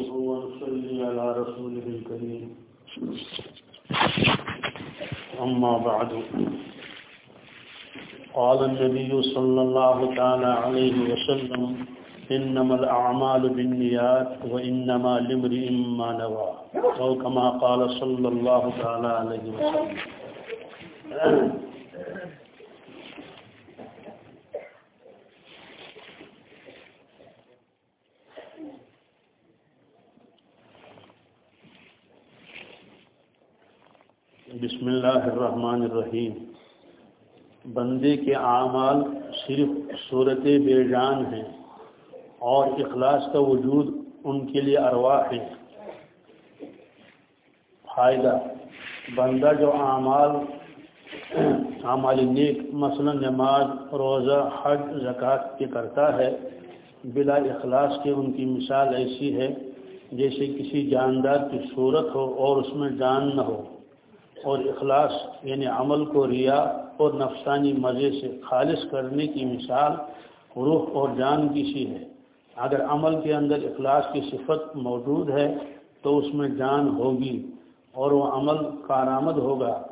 نحمده ونصلي على رسوله الكريم. أما بعد. قال النبي صلى الله تعالى عليه وسلم إنما الأعمال بالنيات وإنما لامرئ ما نوى أو كما قال صلى الله تعالى عليه وسلم. الرحیم۔ بندے کے اعمال صرف صورت بے جان ہیں اور اخلاص کا وجود ان کے لیے ارواح ہے فائدہ، بندہ جو اعمال اعمال نیک، مثلا نماز، روزہ، حج، زکوٰۃ کے کرتا ہے، بلا اخلاص کے ان کی مثال ایسی ہے جیسے کسی جاندار کی صورت ہو اور اس میں جان نہ ہو اور اخلاص یعنی عمل کو ریا اور نفسانی مزے سے خالص کرنے کی مثال روح اور جان کی سی ہے۔ اگر عمل کے اندر اخلاص کی صفت موجود ہے تو اس میں جان ہوگی اور وہ عمل کارآمد ہوگا۔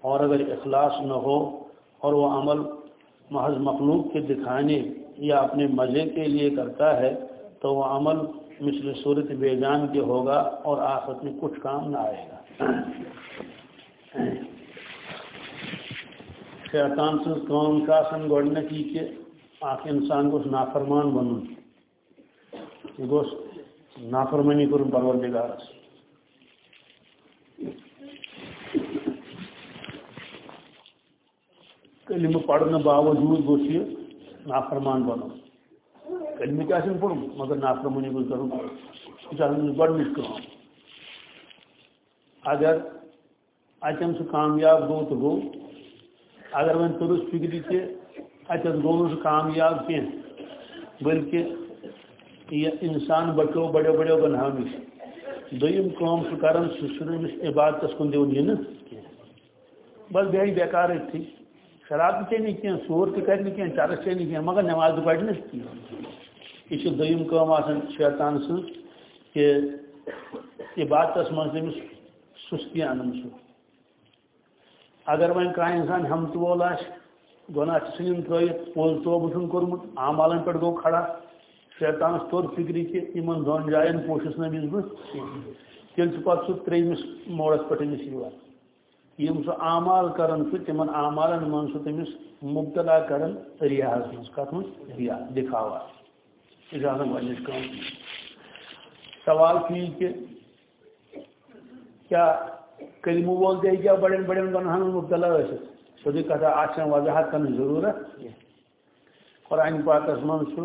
اور اگر اخلاص نہ ہو اور وہ عمل محض مخلوق کے دکھانے یا اپنے مزے کے لیے کرتا ہے تو وہ عمل مثل صورت بے جان کے ہوگا اور آخرت میں کچھ کام نہ آئے گا۔ شیطان سن کام کا آسان گۄڈنیٚتھ یہِ کہِ اکھ اِنسان گوٚژھ نافرمان بنُن یہِ گوٚژھ نافرمٲنی کَرُن پروردِگارس کلمہٕ پرنہٕ باوجوٗد گوٚژھ یہِ نافرمان بنُن کلمہٕ تہِ آسن پوٚرمُت مگر نافرمٲنی گوٚژھ کَرُن یہِ چھِ آسان اگر اتٮ۪ن سُہ کامیاب گوٚو تہٕ گوٚو اگر وۄنۍ تُرُس فِکرِ تہِ اتٮ۪ن گوٚو نہٕ سُہ کامیاب کینٛہہ بٔلکہِ یہِ اِنسان بچو بڑیو بڑیو گۄنہو نِش دوٚیِم کٲم چھُ کران سُہ چھُنہٕ أمِس عبادتس کُن دِوان یِنہٕ بس بیٚہہِ بیکار أتھی شراب تہِ چیٚیہِ نہٕ کینٛہہ ژوٗر تہِ کرِ نہٕ چرس چیٚیہِ نہٕ مگر نٮ۪ماز تہِ پرِ نہٕ کینٛہہ یہِ چھِ دوٚیِم کٲم آسان شیطان سٕنٛز کہِ عبادتس منٛز تٔمِس سُستی اَنان سُہ اگر وۄنۍ کانٛہہ اِنسان ہمتہٕ وول آسہِ گۄناہ چھِ ژھٕنِن ترٲیِتھ پوٚز توبہٕ چھُنہٕ کوٚرمُت عامالن پٮ۪ٹھ گوٚو کھڑا شیطانس توٚر فِکرِ کہِ یِمن دۄن جاین پوشس نہٕ أمِس بہٕ تیٚلہِ چھُ پتہٕ سُہ ترٛیٚیمِس موڑس پٮ۪ٹھ أمِس یِوان یِم سُہ اعمال کران چھُ تِمن اعمالن منٛز چھُ تٔمِس مُبتلا کران ریاہس منٛز کتھ منٛز ریا دِکھاوا۔ یہِ چھِ آسان گۄڈنِچ کٲم سوال چھُ یہِ کہِ کیٛاہ کلمہٕ وول تہِ ہیٚکیٛاہ بڑٮ۪ن بڑٮ۪ن گۄنہن منٛز مُبتلا ٲسِتھ سیٚودُے کتھا اتھ وضاحت کرنٕچ ضروٗرت کینٛہہ قرآنِ پاکس منٛز چھُ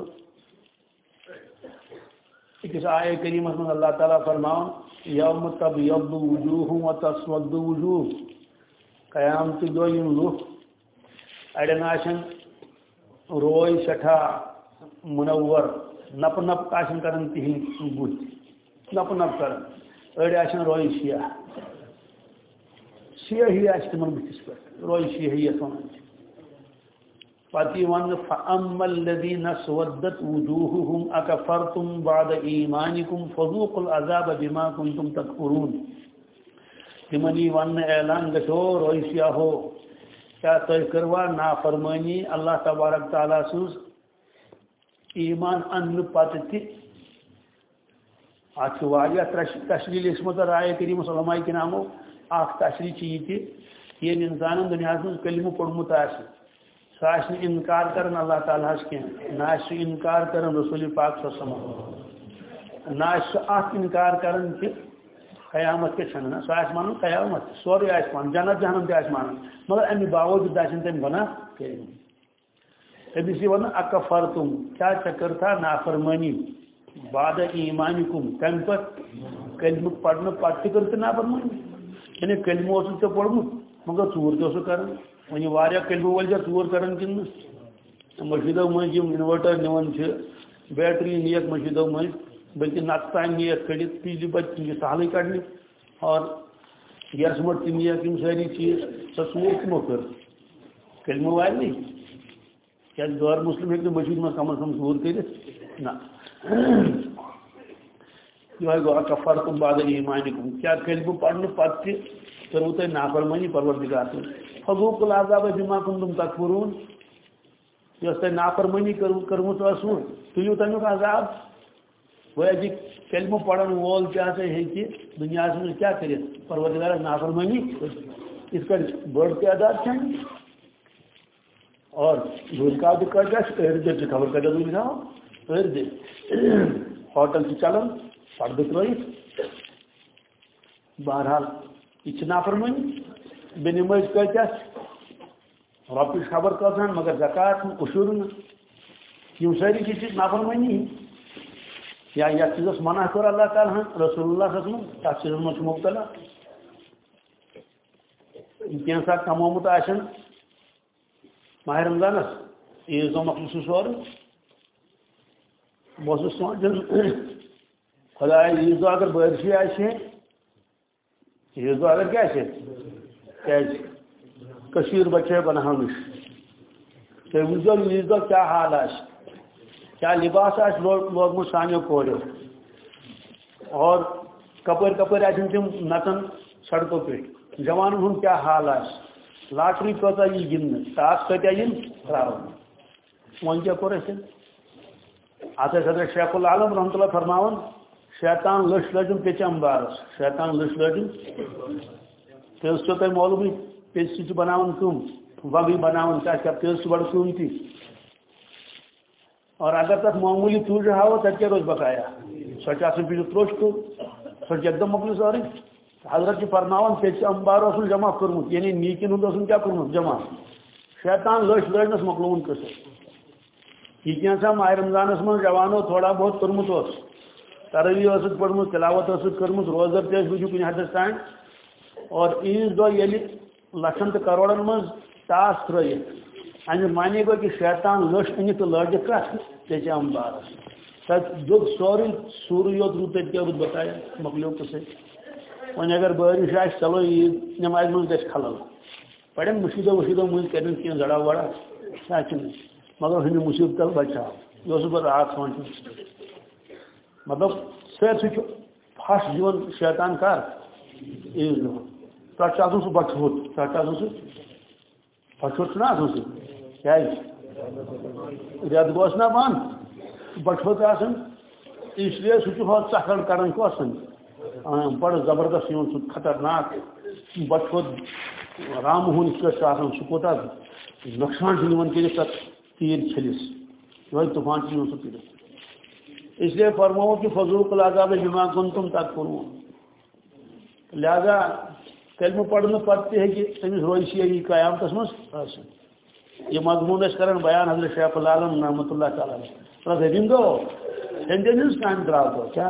أکِس آیے کریٖمس منٛز اللہ تعالیٰ فرماوان یوم تب یبد وجوہ و تسود وجوہ۔ قیامتہٕ دۄہ یِم لُکھ اڑٮ۪ن آسن روے سٮ۪ٹھاہ مُنور نپہٕ نپہٕ آسن کران تِہنٛدۍ بُتھۍ نپہٕ نپہٕ کران أڑۍ آسن روے سِیاہ سیاہی آسہِ تِمن بٕتھِس پٮ۪ٹھ روے سیاہی یتھ ونان چھِ پتہٕ یہِ وننہٕ فَأَمَّا الَّذِينَ اسْوَدَّتْ وُجُوهُهُمْ أَكَفَرْتُمْ بَعْدَ إِيمَانِكُمْ فَذُوقُوا الْعَذَابَ بِمَا كُنتُمْ تَكْفُرُونَ. اعلان گژھو روے سیاہو کیٛاہ تُہۍ کٔروا؟ نافرمٲنی اللہ تبارک تعالیٰ سٕنٛز ایٖمان اننہٕ پتہٕ تہِ اتھ چھُ واریاہ تشریٖل ٲسمٕژ رایے کریٖمس علماء کِرامو اکھ تشریح چھِ یہِ تہِ ییٚلہِ اِنسانن دُنیاہس منٛز کلمہٕ پوٚرمُت آسہِ سُہ آسہِ نہٕ اللہ تعالیٰ ہس کینٛہہ نہ آسہِ سُہ اِنکار کران رسول پاک صٲب نہ آسہِ سُہ اکھ اِنکار کران کہِ قیامت کیٛاہ چھنہٕ نہ سُہ آسہِ قیامت۔ سورُے آسہِ ونان جنت جہنم تہِ آسہِ مانان مگر امہِ باوجوٗد آسن تٔمۍ گۄناہ کٔرمٕتۍ أمِس یہِ ونان اکفر تُم کیٛاہ ژےٚ کٔرتھا نافرمٲنی بادہ ایٖمانہِ کُم تمہِ پتہٕ کلمہٕ پرنہٕ پتہٕ تہِ کٔر یعنی کلمہٕ اوسُکھ ژےٚ پوٚرمُت مگر ژوٗر تہِ اوسُکھ کران وۄنۍ یہِ واریاہ کلمہٕ وٲلۍ چھا ژوٗر بیٹری نِیَکھ مٔشیٖدو مٔنٛزۍ بٔلکہِ نَتہٕ تانۍ نِیَکھ کٔڑِتھ بجلی بچ تِم چھِ سہلٕے اور گیسمٹ تہِ نِیَکھ یِم سٲری چیٖز۔ سۄ ژوٗر کٕمو کٔر کلمہٕ والنٕے کیٛازِ غٲر مُسلِم ہیٚکہِ نہٕ مٔشیٖد کم از کم ژوٗر کٔرِتھ نہ۔ یہ گو تم بادل ایمان کیا پڑھنے پتہ کرو نافرمانی پروردگار فضوق العذاب بما کنتم تکفرون یس نافرمانی کرمت ٲسوٕ تُلِو عذاب وہ جی کلمہ پڑھن وول کیا سے ہے کہ دنیا میں کیا کرے پروردگار نافرمانی اس کا بڑ تعداد چاہیے اور دور کا بھی کر جائے خبر کر ہوٹل چلن پردہ ترٲیِتھ بہرحال یہ نافرمانی۔ بے نماز کتس رۄپیس خبر کۭژہن مگر زکات اصوٗل نہٕ یِم سٲری چیٖز چھِ نافرمٲنی یا یتھ چیٖزس منع کوٚر اللہ تعالیٰ ہن رسول اللہ صلی اللہ تتھ چیٖزس منٛز چھُ مبتلا۔ کینٛہہ ساتہٕ کمومُت آسن ماہ رمضانس عیٖز دۄہ مۄکلہِ سُہ سورُے بہٕ اوسُس سونٛچان خدایا عیٖز دۄہ اگر بٲرشٕے آسہِ ہے عیٖز دۄہ اگر کیٛاہ آسہِ کیٛازِ کٔشیٖر بچے بناو نِش تُہۍ وٕچھزیو عیٖز دۄہ کیٛاہ حال آسہِ کیا لباس آس لوگمت سانو کوریو اور کپر کپر آن تم نتن سڑکوں پہ۔ جوانن ہند کیا حال آس لاٹری کتا یہ گندن ٹاس کتیا ین تراؤ ون کیا کور اس ات حضرت شیخ العالم رحمت اللہ فرماون شیطان لش لجم پیچم بارس شیطان لش لجم تیز چو تھی معلوم پیچ سے بناون کم وگی بناون کیا تیز بڑ قیمتی اور اگر تک معمولی تور رہا ہو تب کیا روز بقایا؟ سوچ آسن پیچھو تروش کو سوچ ایک دم مکلی سوری حضرت کی فرماون پیچ امبار اصل جمع کرمت یعنی نیکن ہند اصل کیا کرمت جمع۔ شیطان لش لڑنس مکلون کس یہ کیا سا ماہ رمضانس من جوانو تھوڑا بہت کرمت اس تروی اس پڑمت تلاوت اس کرمت روزر تیز بجو کنی حدث تائن۔ اور عیز دو یعنی یلی لچھن تو کروڑن من ٹاس ترائیت امی یعنی معنی گو کہ شیطان لش ان تو لڑ کت تے امبارس تک دب سوری سور یوت رو تک کیا رود بتایا مکلیو کسے ون اگر بارش آس چلو عید نماز من گھس خلل پڑھن مشیدو وشیدو مجھ کرن کی زڑا وڑا ساچن مگر ہن مصیبت تل بچا۔ یہ بہ رات سوچ مطلب سر سہ پھس دِوان شیطان کر عیز دۄہ تتھ چھُ آسان سُہ بچہٕ ہوٚت تتھ چھُ آسان سُہ بچہٕ ہوٚت چھُنہ آسان سُہ رٮ۪تھ گوس نا بنٛد بٹھوت آسان اس لیے سُہ چھُ ہۄ ژکھڑ کڑان کۄسن بڑٕ زبردست یِوان سُہ خطرناک بٹھوت رامہٕ ہُنٛد کٲٹھۍ چھُ آسان سُہ کوٗتاہ نۄقصان چھُ نِوان کٔرِتھ تیٖر چھٔلِس طوفان چھُ نِوان سُہ کٔرِتھ اس لیے فرماوو کہ فضوق العذاب بما کنتم تکفرون۔ لہذا کلمہ پڑھنہٕ پتہٕ تہِ ہیٚکہِ تٔمِس روزِ سیری قیامتس منٛز ٲسِتھ یہ مضمون اس کرن بیان حضرت شیخ العالم رحمۃ اللہ تعالیٰ رندو ہندین ہز کام درا تو کیا؟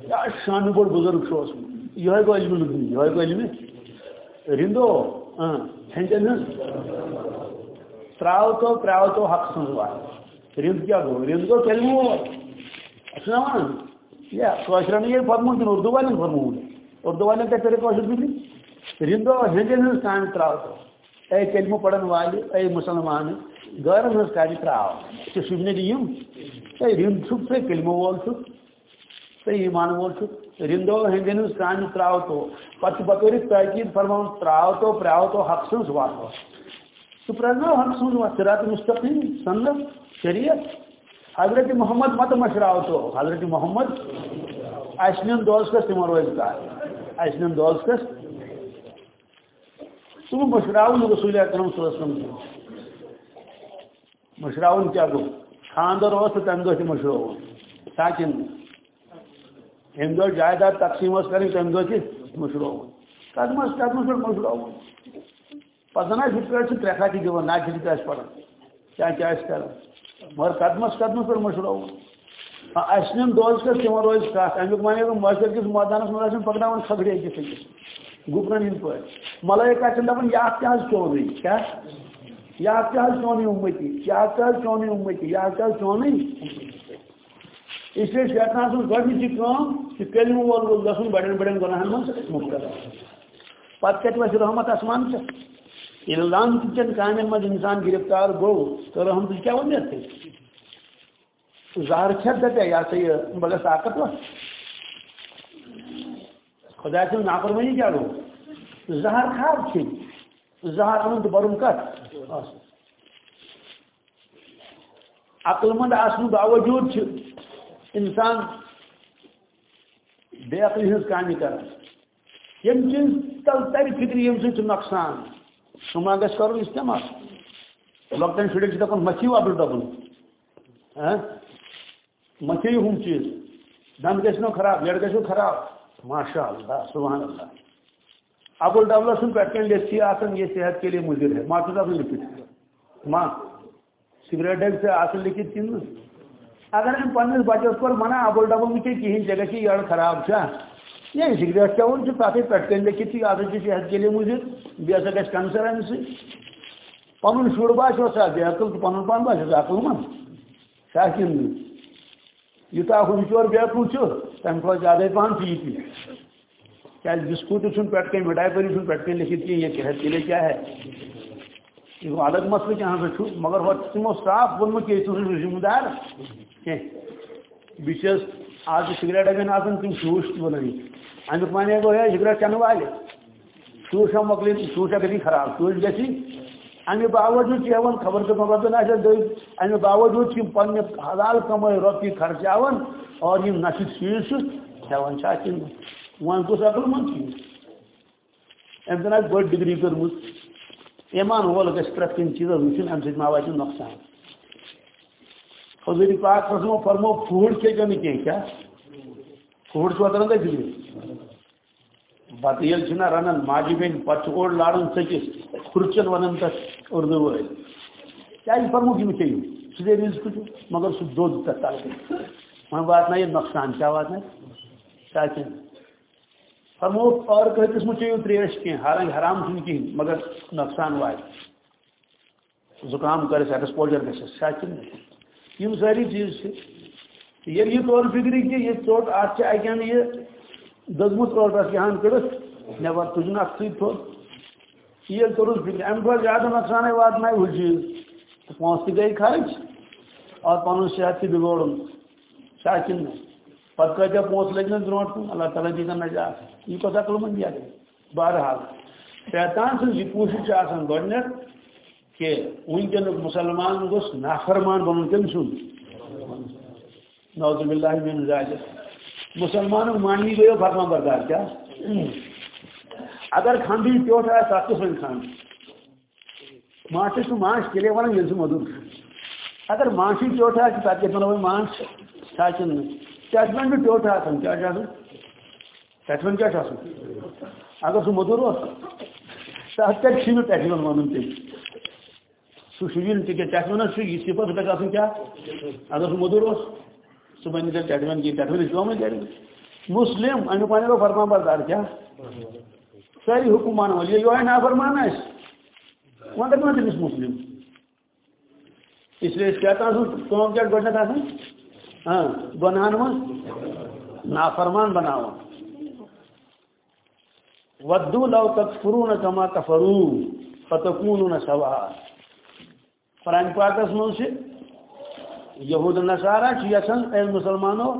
کیا شان بوڑ بزرگ شو اس یہ گو علم لگنی یہ گو علم رندو ہاں، ہندین ہز تراو تو تراو تو حق سن رند کیا گو رند گو کلمہ اچھا ون یا کوشرن یہ فرمون کن اردو والن فرمون اردو والن کیا کرے کوشر بھی رندو ہندین ہز کام تراو اے کلمہ پڑھن والے اے مسلمان غیرن ہز کر تراو کہ سبنے دیم اے رند چھپ سے کلمہ وول چھپ سے ایمان وول چھپ رندو ہندین ہز کان تراو تو پتہ بطور تاکید فرماؤں تراو تو پراو تو حق سنس وات تو پرنو حق سنس وات صراط مستقیم سنت شریعت حضرت محمد مت مشراو تو حضرت محمد اشنن دوست کس تمہارو ازکار اشنن دوست کس؟ سہ مشراؤن رسول اکرم صلی اللہ علیہ وسلم مشراؤن کیا گو؟ خاندر اس تمہ دہ مشرو تاکہ ام دہ جائیداد تقسیم اس کریں تمہ دہ تہ مشرو قدمس قدمس پہ مشرو پتہ نا ہت پہ ترے خاطی دِوان ناچ تہ پڑھان کیا کیا کر مگر قدمس قدمس پہ مشرو اسنم دوز کس تمہ روز کت امیک مانے مسجد کس میدانس مز پکڑا کھگڑے أکس أکس گپنن ہند پہ ملائکہ چھ دپان یہ کیا چونی کیا؟ یہ کیا چونی امتی؟ یہ کیا چونی امتی؟ یہ کیا چونی اس لیے شیطان سن گۄڈنِچی کٲم کہ کلمہ وول گوٚژھ گژھُن بڑٮ۪ن بڑٮ۪ن گۄناہن منٛز مبتلا پتہٕ کتہِ وسہِ رحمت آسمان ژےٚ یعنی ییٚلہِ لان چٮ۪ن کامٮ۪ن منٛز اِنسان گرفتار گوٚو تہٕ رحمتٕچ کیٛاہ وۄنۍ تیٚلہِ زہر کھٮ۪تھ دپے یہ ہسا یہِ بہٕ گژھٕ طاقتور خدا سن نافرمانی کیا گو؟ زہر خراب کھین زہر ان تو برم کت عقل مند آسن باوجود انسان بے عقلی ہز کامہ کر۔ یم چیز تل تر فکر یم سے نقصان۔ سما گھس کر استعمال لۄکٹٮ۪ن شُرٮ۪ن چھِ دَپان مٔتھِو اَبرٕ ڈبُل ہاں؟ مٔتھِو ہُم چیٖز. دَنٛد گژھِ نہٕ خراب لٮ۪ڈ گژھِو خراب. ماشاء اللہ سبحان اللہ ابل ڈبلس سن پٮ۪ٹھ کَنۍ آسان یہ صحت کے لیے مضر ہے. ماں چھُس آسان ماں، سگریٹ سے آسان لیکھِتھ کِنہٕ اگر أمۍ پنٛنِس بَچَس کوٚر مَنا ابل ڈبل مہٕ کھیٚیہِ کِہیٖنۍ ژےٚ گژھی یٔڈ خراب چھا یہ سگریٹ چٮ۪وُن چھُ تَتھٕے پٮ۪ٹھ کَنۍ لیکھِتھ یہِ ہسا چھِ صحت کے لیے مضر بیٚیہِ ہسا گژھِ کینسر اَمہِ پن شر باسو سا بے عقل تو پن پان باسو عقل من کیا کن یوتا ہم چور بے عقل تمہ کھت زیادہ پہن چی کیا بسکوٹ چھ پہ کن مٹائی پری چھ پہ کن لکھت کی یہ صحت کے لیے کیا ہے یہ الگ مسئلہ یہاں سے مگر وہ تمو صاف ونمت کہ تم ذمہ دار بس آج سگریٹ اگر آن تم شوش بنائی امیک مانے گو ہے سگریٹ چنہ والے۔ شوش مکلی شوش گی خراب شوش گی امہ باوجود ہیوان خبر تو مگر نہ دئی امہ باوجود کی پنہ حلال کمائی روپی خرچاون اور یہ نشد چیز ہیوان کن ون کس عقل مند چیز ام زن بڑ ڈگری کرم ایمان وول گھس پریت کن چیز وچن ام سۭتۍ ما واتہِ حضور پاک رسمو فرمو، پھوڑ کھے نہٕ کینٛہہ کیٛاہ پھوڑ چھُوا تران تۄہہِ فکرِ بتہ یل چھنا رنان ماجہ بین پتہ اوڑ لارن ژکس کھرچن ونان تک اردو ول کیا فرمو کہ چاہیے سہ رزق مگر سہ دود تک تل وہاں واتن یہ نقصان کیا واتن کیا کیا فرمو اور کہ قسم چیو تریش کی حالانکہ حرام چھن کی مگر نقصان وات زکام کرس ایکسپوجر گھس کیا یم ساری چیز یل یہ طور فکری کہ یہ چوٹ ٹوٹ ات اکین یہ دزمت روٹس یہاں کڑت نبر تجن ات سی تھو یہ کورس فکر ام کو زیادہ نقصان وات نہ وہ چیز پونس تہ گئی خرچ اور پن صحت تہ بگوڑن شاکن پتہ کتیا پونس لگن برونٹ کن اللہ تعالیٰ دی نجات یہ کتا عقل مند یہ بہرحال، شیطان سن یہ کوشش آسان گۄڈنیٚتھ کہ ونکینک مسلمان گوس نافرمان بنن کم سن؟ نعوذ باللہ من ذالک. مسلمان مانوی گئی فرما بردار کیا؟ اگر کھاندی پیوٹ ہے تک سن کھان ماچ ماچ کلے ون یل مدر اگر ماشی پیوٹ ہے تک کیا ونو ماچ ساچن چٹمن بھی پیوٹ ہے کیا چٹمن کیا اگر سہ مدر ہو تک کتھ چھ ٹیٹمن ون تھی سہ شین تک ٹیٹمن یہ صفت تک گھن کیا؟ اگر سہ مدر ہو۔ سہ بن تیل ٹیٹمن کی ٹیٹمن کیوں کریں مسلم امیک ون فرمان بردار کیا؟ ساری حکم مان یہ نا فرمان آس ون دپان تمس مسلم۔ اس لیے شیطان سن کام کیا گۄڈنیٚتھ آسان ہاں گۄنہن منٛز نافرمان بناوان ودو لو تکفرون کما کفرو فتکونون سوا۔ قرآن پاکس منٛز چھِ یہود نصارہ یسان اے مسلمانو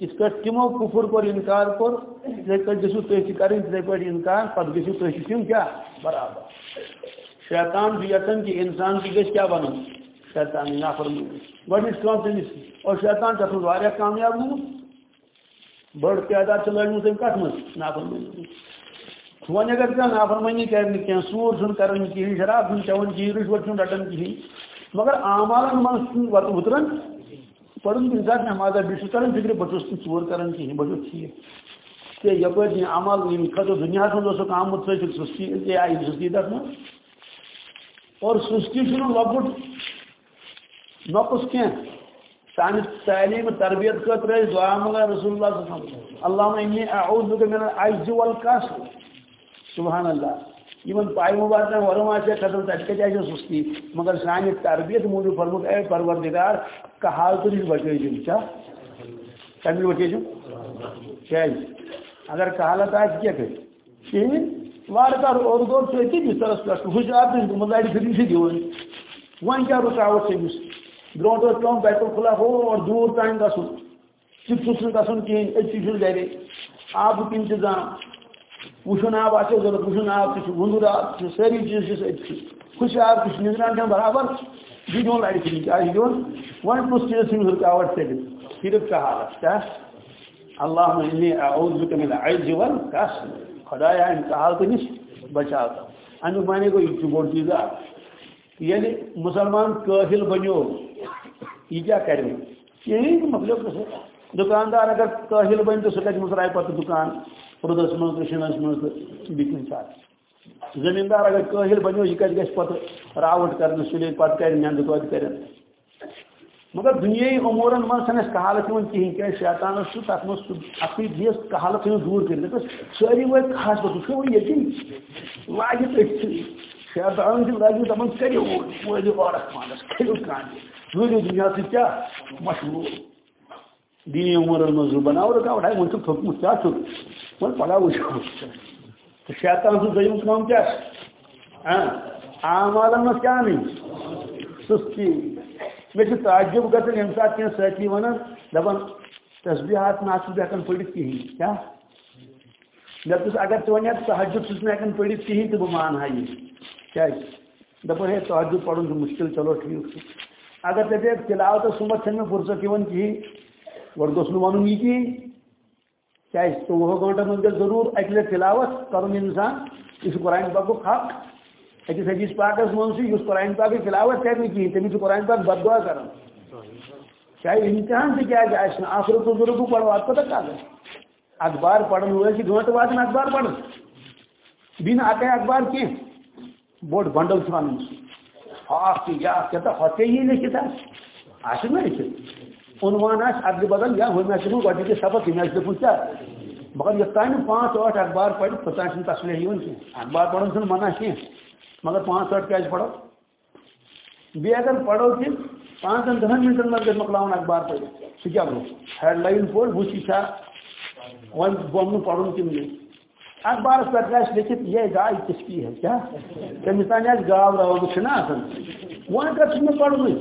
اس پہ تمو کفر کور انکار کور اتھے پہ گھو تھی کریں اتھے پہ انکار پتہ گھو تھی تم کیا؟ برابر۔ شیطان بھی یسان کہ انسان کی گھس کیا بنن شیطان نافر گۄڈنِچ کٲم تٔمِس اور شیطان تَتھ منٛز کامیاب گوٚمُت بٔڑ تعداد چھِ لٔجمٕژ تٔمۍ کَتھ منٛز نافرمٲنی وۄنۍ اگر کانٛہہ نافرمٲنی کَرِ نہٕ کینٛہہ سوٗر چھُنہٕ کَران شراب چھُنہٕ چٮ۪وان کِہیٖنۍ رِشوت چھُنہٕ رَٹان کِہیٖنۍ مگر آمالن من چھُنہٕ وُتران پڑھن کُنہِ ساتہٕ نٮ۪مازا بیٚیہِ چھُس کَران فِکرِ بہٕ چھُس نہٕ ژوٗر کَران کِہیٖنۍ بہٕ عمل ییٚمہِ خٲطرٕ دُنیاہَس منٛز اوسُکھ آمُت ژٕ سُستی تہِ آیہِ اور سُستی چھُنہٕ لۄکُٹ نۄقُس کینٛہہ سانہِ تعلیٖم تربیت خٲطرٕ ٲسۍ دعا منٛگان رسول اللہ اللہ انی اعوذ بک من العجز والکسل۔ سبحان اللہ۔ یمن پائی مبارکن ورم آسے کھسن تک کتہ سستی مگر سانہ تربیت موجود فرمت اے پروردگار کہالت نش بچے کیا کمی بچے کیا اگر کہالت آس کیا کر کہین وار کر اور دور سے تی بسترس پہ خوش آپ مزاڑی پھر سے دیون ون کیا رکاوٹ سے برونٹ اوس پیوان بیت الخلا اور دور تام گھن چپ چھس نہ گھن کہین أتھی چھُ گرِ آبُک انتظام وشن آب آ ضرورت وشن آب تہ وندر آب ساری چیز خوش آب تہ نگران برابر۔ یہ دون لڑ کھلی کیا دون ون پوس چیز سن رکاوٹ سے صرف کا حالت کیا اللہ انی اعوذ بک من العجز والکسل خدایا ان کا حالت نش بچا امیک معنی گو یہ بوڑ چیز یعنی مسلمان کاہل بنو یہ کیا کرے یہی مطلب دکاندار اگر کاہل بن تو سہ مسرائے پتہ دکان رودس من شنس من بیکن سات زمیندار اگر کاہل بنو یہ کت گھس پتہ راوٹ کرنے سلے پتہ کر نند توت کر مگر دنیا امورن من چھنہ کہالت یوان کہین کی شیطان سہ تک مس اصلی دیس کہالت ثھن دور کر دپس ساری وات خاص بت چھو یقین لاگہ تھی شیطان دی لاگہ دپن کریو وٲلِو عورت مانس کریو کانہِ روٗدِو دُنیا سۭتۍ کیٛاہ مشہوٗر دینی عمرن منٛز بناو رکاوٹ ہے وۄنۍ چھُکھ تھوٚکمُت کیٛاہ چھُکھ وۄنۍ پگاہ وٕچھو تہٕ شیطان سٕنٛز دوٚیِم کٲم کیٛاہ چھِ اعمالن منٛز کیٛاہ نہٕ مے تعجب گژھان ییٚمہِ ساتہٕ کینٛہہ سٲتھی ونان دپان تسبیحات نہ چھُس بہٕ ہٮ۪کان پٔرِتھ کِہیٖنۍ کیٛاہ اگر ژٕ وَنٮ۪کھ تحجُد چھُس نہٕ ہٮ۪کان پٔرِتھ کِہیٖنۍ تہٕ بہٕ مانہٕ ہا یہِ کیٛازِ دَپان ہے تحجُد پَرُن چھُ چلو ٹھیٖک چھُ اگر دَپیکھ تِلاوتَس صُبحس چھَنہٕ مےٚ فرصت یِوان کِہیٖنۍ گۄڈٕ گوٚژھ نہٕ وَنُن کِہیٖنۍ کیٛازِ ژوٚوُہو گٲنٛٹَن منٛز گژھِ ضروٗر اَکہِ لَٹہِ تِلاوت کَرُن اِنسان قرآن پاکُک حق أکِس حدیٖث پاکَس منٛز قرآن پاکٕچ تِلاوت کَرِ نہٕ کِہیٖنۍ قرآن پاک بددعا کَران چاہے امتحان تہِ کیٛازِ آسہِ نہٕ اکھ رُکو زٕ رُکو پَرو اَتھ اخبار پَرن وٲلۍ چھِ گٲنٛٹہٕ واتان اخبار پَران بیٚیہِ نہٕ اَکٕے اخبار کینٛہہ بوٚڑ بنٛڈل چھُ اَنُن ہاکھ یا کیٛاہ ہۄتھے یی لیکھِتھ آسہِ آسہِ نا لیکھِتھ عنوان آسہِ اَدلہِ بدل یا ہُمہِ آسہِ دیُتمُت گۄڈنِکہِ سبق ییٚمہِ آسہِ دیُتمُت کیٛاہ مگر یوٚتام نہٕ پانٛژھ ٲٹھ اخبار پَرِ توٚتام چھُنہٕ تسلیح یِوان کینٛہہ اخبار پَرُن چھُنہٕ منع کینٛہہ مگر پانٛژھ ٲٹھ کیٛازِ پَرو بیٚیہِ اگر پَرو تہِ پانٛژَن دَہَن مِنٹَن منٛز گژھِ مۄکلاوُن اخبار پٔرِتھ سُہ کیٛاہ گوٚو ہیڈ لایِن پوٚر وٕچھ یہِ چھا وۄنۍ بۄمنہٕ پَرُن کِنہٕ یہِ اخبارس پٮ۪ٹھ آسہِ لیکھِتھ یہِ گاے کِس کی ہے؟ کیٛاہ تٔمِس تانۍ آسہِ گاو راوُن چھُنہ آسان وۄنۍ کَتھ چھُ مےٚ پَرُنٕے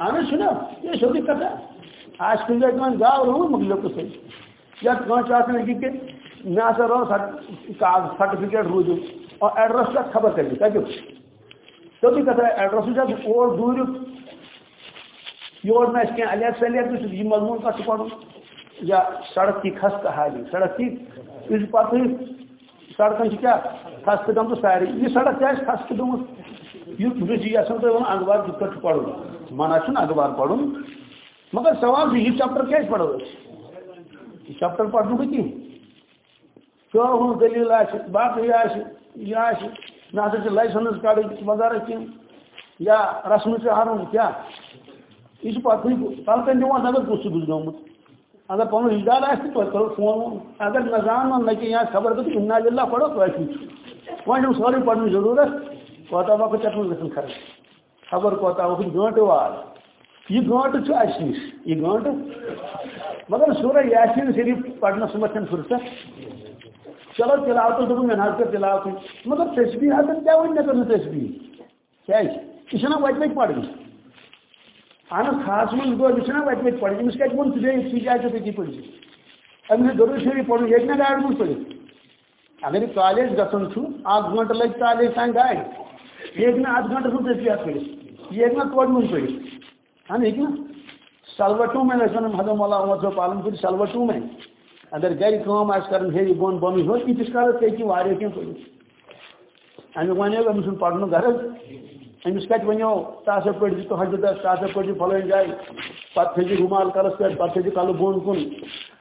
اہن حظ چھُنہ یہِ ہے سیوٚدُے کَتھا آسہِ کُنہِ جایہِ تِمن گاو روٗد مۄکلیو یا کٲنٛسہِ چھُ آسان أکہِ کہِ مےٚ ہسا روٗز سرٹِفِکیٹ روٗدِو ایڈرَس چھُ خبر کَتہِ کَتیُک سیوٚدُے کَتھا ایڈرَسٕے چھا اور دوٗریُک یور نہ آسہِ کینٛہہ الیٹ سلیٹ تہِ چھُ یہِ مضموٗن کَتھ چھُ یا سڑک کی خستہٕ حالی سڑک کی۔ یہِ چھُ سڑکن چھِ کیٛاہ خستہٕ گٔمٕژ سارے یہِ سڑک تہِ آسہِ خستہٕ گٔمٕژ یُتھ بہٕ چھِ اخبار کِتھ پٲٹھۍ چھُ پَرُن اخبار پَرُن مگر سوال چھُ یہِ چیپٹر کیٛازِ پَرو أسۍ یہِ چیپٹر پَرنہٕ بہٕ کِہیٖنۍ کیٛاہ ہُنٛد دٔلیٖل آسہِ نہ ہسا وغیرہ کینٛہہ یا رسمہٕ چھِ اَنُن کیٛاہ یہ پتہ تلکن دِوان اگر کُس چھُ گوٚمُت اگر پن رشتہٕ دار آسہِ توتہِ کرو فون۔ اگر نہ زانن نہ کینٛہہ خبر گٔژھ اِنا للہ پڑو توتہِ وۄنۍ چھُم سورُے پرنٕچ ضروٗرت کوتاہ وقت چھِ منٛز گژھان خرچ خبر کوتاہ وقت گٲنٛٹہٕ واد یہِ گٲنٛٹہٕ چھُ اَسہِ نِش، یہِ مگر سورہ یاسیٖن شریٖف پرنَس منٛز چھَنہٕ فرصت۔ چلو تِلاوتَس دوٚپُن مےٚ نہ حظ کٔر تِلاوتٕے مگر تسبیٖح حظ کیٛاہ وۄنۍ مےٚ کٔر نہٕ تسبیٖح کیٛازِ یہِ چھَنا وَتہِ وَتہِ پَرٕنۍ اہن خاص من گو یہ وتہ وتہ پڑھ امس کتہ ون ژے سی جائے تو تھی پڑھ امس درود شریف پڑھ یہ نہ گاڑی من پڑھ اگر کالج گژھن چھو اکھ گھنٹہ لگ کالج تان گاڑی یہ نہ ادھ گھنٹہ من تفیات پڑھ یہ نہ توڑ من پڑھ ہاں ایک نا سلوٹو میں لسن حضرت مولا عمر صاحب عالم پور سلوٹو میں اگر گھر کام آس کرن ہے بون بون ہو تیس کالس تے کی وارے کین پڑھ امس پڑھن غرض۔ امس کت ونو تاسا پڑھ تو حجدس تاسا پڑھ فلٲنۍ جایہِ پتہٕ تھٲیزِ رومال کلس پٮ۪ٹھ پتہٕ تھٲیزِ کلہٕ بۄن کُن۔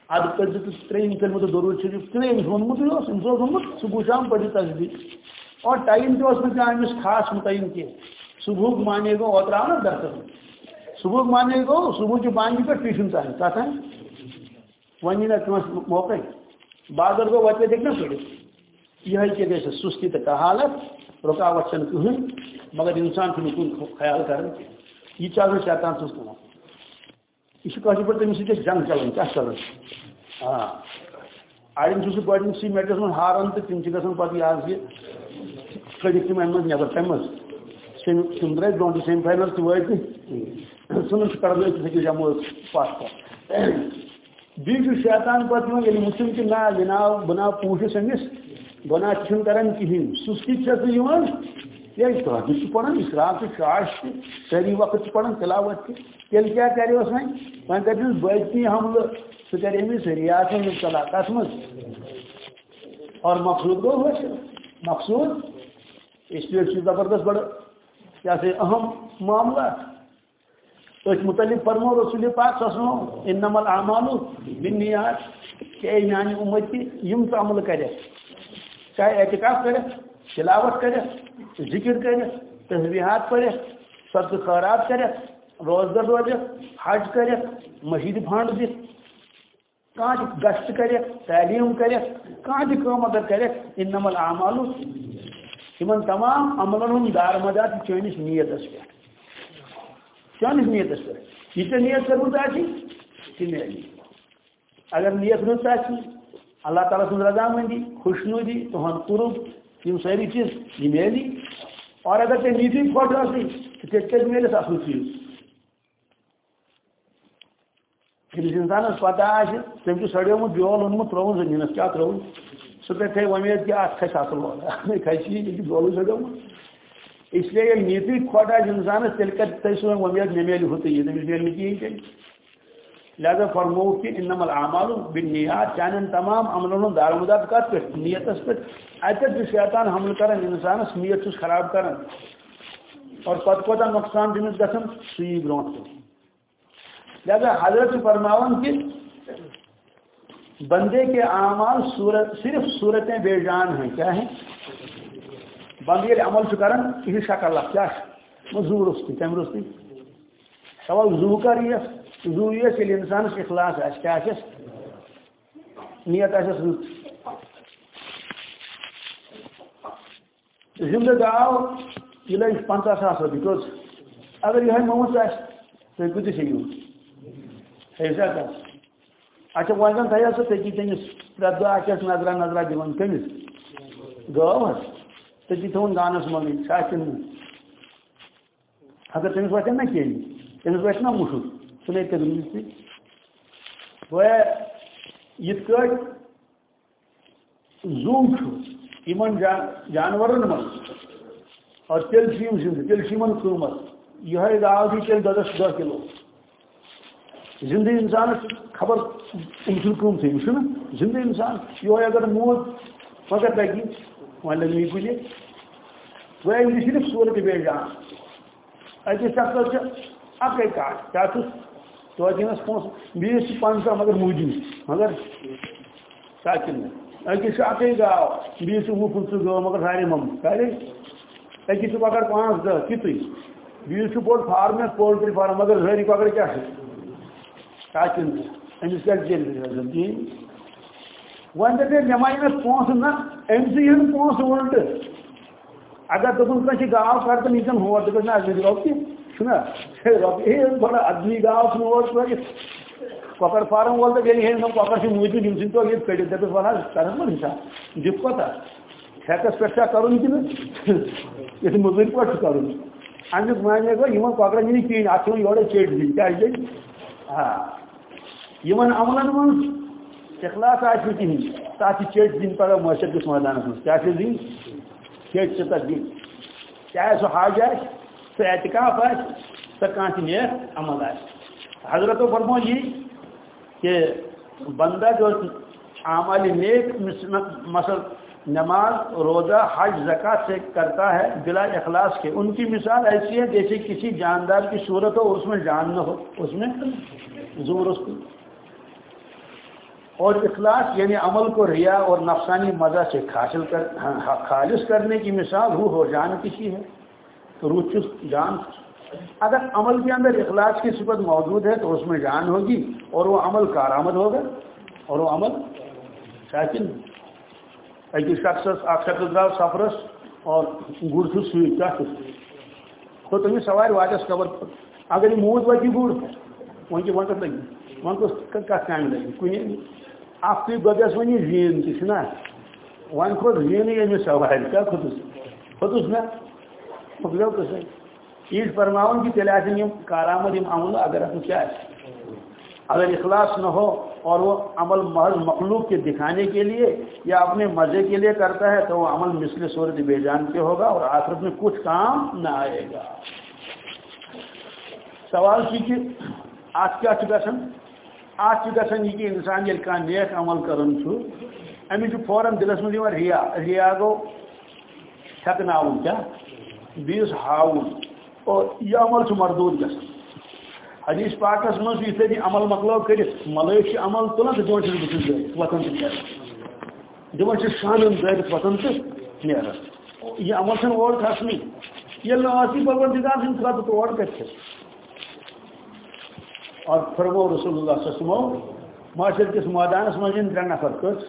ادٕ کٔرزِ تہٕ ترٛیٚیِم کٔرمٕژ ضروٗر شریٖف تِنہٕ أمِس ووٚنمُتٕے اوس أمِس اوس ووٚنمُت شام پٔرِو تصدیٖق اور ٹایم تہِ اوس نہٕ کانٛہہ أمِس خاص مُتعین کینٛہہ صُبحُک مانے گوٚو اوترٕ آو نا درسس صُبحُک مانے گوٚو صُبحُچہِ بانگہِ پٮ۪ٹھ ٹیوٗشن تانۍ کتھ وۄنۍ یی نہ کٲنٛسہِ موقعے بازر گوٚو وتہِ وتہِ ہیٚکہِ نا پٔرِتھ یِہے کیٛاہ گژھِ کہالت مگر انسان چھُ خیال کران یہ چھُ شیطان سٕنٛز کٲم یہ چھُ کٲشِر پٲٹھۍ جنگ چلان کیٛاہ چلان آ اڑٮ۪ن چھُ سُہ گۄڈنِکسٕے میٹس منٛز ہاران تہٕ تِم چھِ گژھان پتہٕ یہِ۔ حظ یہِ کٔڑِتھ تِم اَمہِ منٛز نٮ۪بر سیمی فاینل تہِ وٲتۍ نہٕ ژھٕنُن چھُ کڑان أکِس أکِس جموں پتھ پتھ بیٚیہِ چھُ شیطان پتہٕ یِوان ییٚلہِ وٕچھُن کہِ نہ یہِ ناو بہٕ ناو پوٗشِس أمِس گناہ چھن کران کہین سستی چھس یوان یا تحجد چھ پڑھان اسراف چھ شاش تہ سری وقت چھ پڑھان تلاوت تہ تیل کیا کرے اس وۄنۍ وۄنۍ کر بٲتی حملہ سہ کرے أمِس ریاستن منٛز طلاقس منٛز اور مقصود گوٚو حٲصِل مقصود؟ اس لیے چھ زبردست بڑا کیا سے اہم معاملہ اس متعلق فرمو رسول پاک صلی اللہ علیہ انما الاعمال بالنیات، کہ اے میانی امتی یم تو عمل کرے، چاہے اعتکاف کرے، تلاوت کرے، ذکر کرے، تسبیحات پڑھے صدق خیرات کرے روزدر روزے، حج کرے، مسجد پھانڈ دت کانچ گشت کرے، تعلیم کرے، کانچ کام اگر کرے، انما الاعمال یمن تمام عملن ہند دار مدار چٲنِس نیتس پٮ۪ٹھ چٲنِس نیتس پٮ۪ٹھ یہِ ژےٚ نیت کٔرمٕژ آسی تہِ اگر نیت رٕژ آسی اللہ تعالیٰ سٕنٛز رضامندی خوشنودی تُہُنٛد قُرب یِم سٲری چیٖز یہِ میلی اور اگر ژےٚ نیتی کھۄٹ ٲسٕے تہٕ تیٚلہِ کَتہِ میلٮ۪س اَصٕل چیٖز. ییٚمِس اِنسانَس پَتہ آسہِ تٔمۍ چھُ سڑیومُت بیول اوٚنمُت ترٛووُن زٔمیٖنَس کیٛاہ ترٛووُن سُہ کَتہِ تھٲے وۄمید کہِ اَتھ کھسہِ اَصٕل وول کھسہِ یہِ چھُ بیولٕے جی، اس لیے ییٚلہِ نیتی کھۄٹ آسہِ اِنسانَس تیٚلہِ کَتہِ تھٲے سُہ وۄمید مےٚ میلہِ ہُہ تہٕ یہِ تٔمِس میلہِ نہٕ کِہیٖنۍ تیٚلہِ لہذا فرمو کہ انما الاعمال بالنیات چانن تمام عملن ہند دارمدار کت پہ نیتس پہ اتت شیطان حمل کران انسانس نیت چھ خراب کران اور پت کوتا نقصان دنس گژھان سی برونٹ لہذا حضرت فرماون کہ بندے کے اعمال صورت صرف صورتیں بے جان ہیں۔ کیا ہیں؟ بندے عمل کران یہ شکل کیا زور رستی کم رستی سوال زو کر یہ زو یہ انسان اخلاص آس کیا آس نیت آس رت زندہ گاو یہ لگ پنچہ ساس روپیے توز اگر یہ موت آس تھی کتس ہیو ایسا کر اچھا وزن تھا سا تھی تمس پریت دہ آس نظرہ نظرہ دان کمس گو حس تھی جی تھون دانس من اگر تمس وتن نا کھین تمس وتھ نا مشک سنے تدریس تھی گویا یت کٹ زوم جانورن من اور تیل زند تیل شیمن قیمت یہ گاو تھی تیل دس دہ کلو۔ زندہ انسان خبر ام سن قیمت یہ زندہ انسان۔ یہ اگر موت مگر لگی وہاں لگی کلے صرف صورت بے جان اتنے شخص اکے کاٹ کیا تو پونس بیس پنچہ مگر موجود مگر ساکن اکس اکی گاو بیس وہ پنچہ گو مگر سارے مم سارے اکس ککر پانچ دہ کتنے بیس بوڑ فارم پولٹری فارم مگر ساری ککر کیا ساکن امس کیا کہین ون دپے مے مائی مے پونس نا ام سی ہن پونس اگر دپن کانٛہہ گاو کر تو نیچن ہور دپس نا اگر رۄپیہِ چھُنا رۄپیہِ بڑا ادبی گاو ژھُن اور ترٲیِتھ کۄکر فارم وول تہٕ بیٚیہِ ہے نہٕ کۄکر چھِ موٗجوٗد یِم تو ییٚتہِ کٔڑِتھ دَپٮ۪س وَل حظ کَرَس ما حِساب دِکھ کوتاہ ٹھیکَس پٮ۪ٹھ چھا کَرُن کِنہٕ یِتھ مٔزوٗرۍ پٲٹھۍ چھُ کَرُن اَمیُک معنے گوٚو کۄکرَن یی نہٕ کِہیٖنۍ اَتھ چھِ وۄنۍ یورے دِنۍ کیٛازِ آ یِمن عملن منٛز اخلاص آسہِ نہٕ کِہیٖنۍ تَتھ چھِ ژیٚٹۍ دِنۍ پَگاہ مٲشر کِس مٲدانَس منٛز کیٛاہ چھِ دِنۍ ژیٚٹۍ چھِ تَتھ دِنۍ چاہے سُہ حج آسہِ سُہ اعتکاف آسہِ سر نیک عمل ہے۔ حضرت و فرمو یہ کہ بندہ جو عمل نیک مثل نماز، روزہ، حج، زکات سے کرتا ہے بلا اخلاص کے، ان کی مثال ایسی ہے جیسے کسی جاندار کی صورت ہو، اس میں جان نہ ہو، اس میں زور اس اور اخلاص یعنی عمل کو ریا اور نفسانی مزہ سے حاصل کر ہاں، خالص کرنے کی مثال روح اور جان کسی ہے۔ تو روح چست جان۔ اگر عمل کے اندر اخلاص کی صفت موجود ہے تو اس میں جان ہوگی اور وہ عمل کارآمد ہوگا اور وہ عمل شاکن اکی شخص سفرس اور گر سوئی کیا تو تمہیں سوار واٹس کور اگر یہ موت وتی گر ون کی ون کت لگی ون کس کت کام لگی؟ کن اخ تھی گدس ون زین تہ ون کھوت زین یہ سوار کیا کھوتس کھوتس نا پکڑو تو عید فرماؤن کی تیل آسن یم کارآمد یم عمل اگر اتن کیا اگر اخلاص نہ ہو اور وہ عمل محض مخلوق کے دکھانے کے لیے یا اپنے مزے کے لیے کرتا ہے تو وہ عمل مثل صورت بے جان کے ہوگا اور آخرت میں کچھ کام نہ آئے گا سوال کی کہ آج کیا گھن آج گھن یہ کہ انسان یل کان نیک عمل کرن امی فوراً دلس من ریا ریا گو ہیکناؤن کیا؟ بیس ہاؤن اور یہ عمل مردود گھن حدیث پاکس من یہ عمل مکلو کرت ملائک عمل تلان تو دون بس وتن تو نیران دون شانن دٲرِتھ وتن تو نیران یہ عمل چھنہ اور کھسنی ییٚلہِ نہٕ آسی پروردگار سٕنٛدِ خٲطرٕ تو اور کتہِ اور فرمو رسول اللہ صلی اللہ علیہ وسلم معاشر کس میدانس منٛز یِن ترٛےٚ نفر کٔژ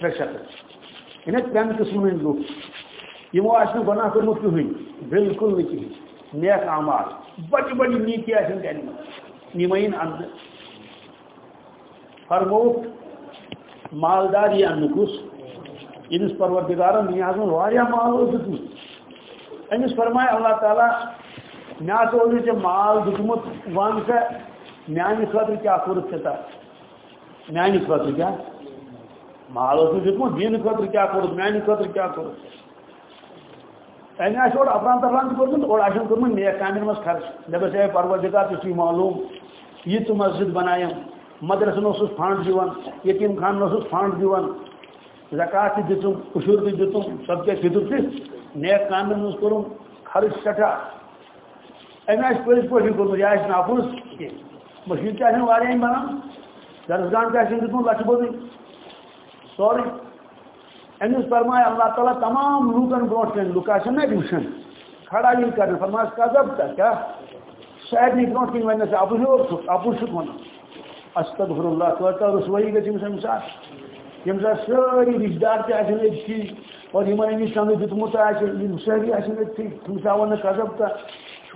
ترٛےٚ شخص یعنی ترٛٮ۪ن قٕسمن ہٕنٛدۍ لُکھ یِمو آسہِ نہٕ گۄناہ کوٚرمُت کٕہٕنۍ بالکل نہٕ کِہیٖنۍ نیک اعمال۔ بڑی بڑی نیکی آن کر نمین ان فرموک مالدار یہ ان کس امس پروردگارن دنیا میں مال دتمت امس فرمائے اللہ تعالیٰ مے ہسا ٹھیک مال دتمت ون سا میانہ خاطر کیا کورت ژےٚ میانہ خاطر کیا؟ مال دتمت دین خاطر کیا کورت میانہ خاطر کیا کورت تمہیں آپ اور افران تفران کورمت اور آن کورمت نیک کامن مز خرچ۔ دپس اے پروردگار ٹھیک معلوم، یہ تو مسجد بنائم مدرسن اس فنڈ دان یتیم خان اس فنڈ دان زکات تہ دتم اشور تہ دتم سب کے فطر تہ نیک کامن مز کورم خرچ سٹھا امہ آس پزی پہ کورمت یہ آس ناپوز کی مسجد تہ واریاہ بنان درسگاہ تہ لچھ بوزی سوری امس فرمایا اللہ تعالیٰ تمام لوکن برو کن لکا نا وشن کھڑا یہ کر فرمایا کذب تھا کیا سارے برو کن ون سے اپور ون استغفر اللہ تو رسوئی گی تم سات یم سات ساری رشتہ دار تھی اور یمن امس سمجھ دتمت ساری اتھی تم سا ون کذب تھا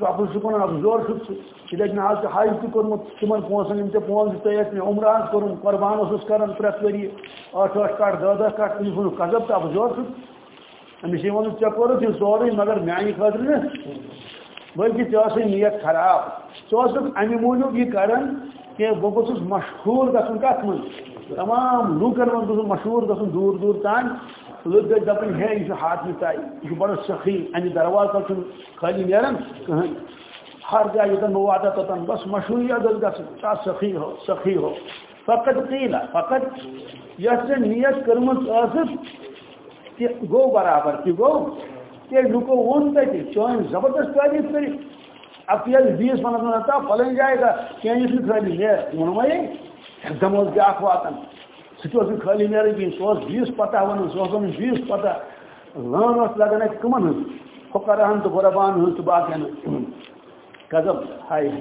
اپر سکون اب زور سک نا آج حج تہ کورمت تمن پونسن یم ٹھیک پونس دت مے عمران کورم قربان اس کران پرت وری ٲٹھ ٲٹھ کٹ دہ دہ کٹ أمِس ووٚنُکھ قذب تہٕ اب زور سک أمِس یہِ ژےٚ کوٚرُتھ یہِ سورُے مگر میانہِ خٲطرٕ نہٕ بلکہِ ژےٚ ٲسٕے نیت خراب. ژٕ اوسُکھ اَمہِ موٗجوٗب یہِ کران کہ بہٕ گوٚژھُس مشہوٗر گژھُن کتھ منٛز تمام لوٗکن منٛز گوٚژھُس مشہوٗر گژھُن دوٗر دوٗر تانۍ لوگ گئی دپن ہے، یہ ہاتھ میں تائی یہ بڑا سخی یعنی امہ درواز پہ خالی نیران کہین ہر جائے یوتن بہ واتا توتن بس مشہوریت گھن کیا سخی ہو سخی ہو. فقط قیل، فقط یس نیت کرمت کہ گو برابر، کہ گو، کہ لکو ون تھی چون زبردست تعریف کری. اب یہ بیس ونس تھا پھلن جائے گا کہیں خالی نیت ونما یہ ایک دم بیاکھ واتن خالی نیرن کھین سہ بیس پتہ ون سہ ون بیس پتہ۔ لان اس لگان اتہ کمن ہن فقرہن تو غربان ہن تو باقین۔ قذب ہائے یہ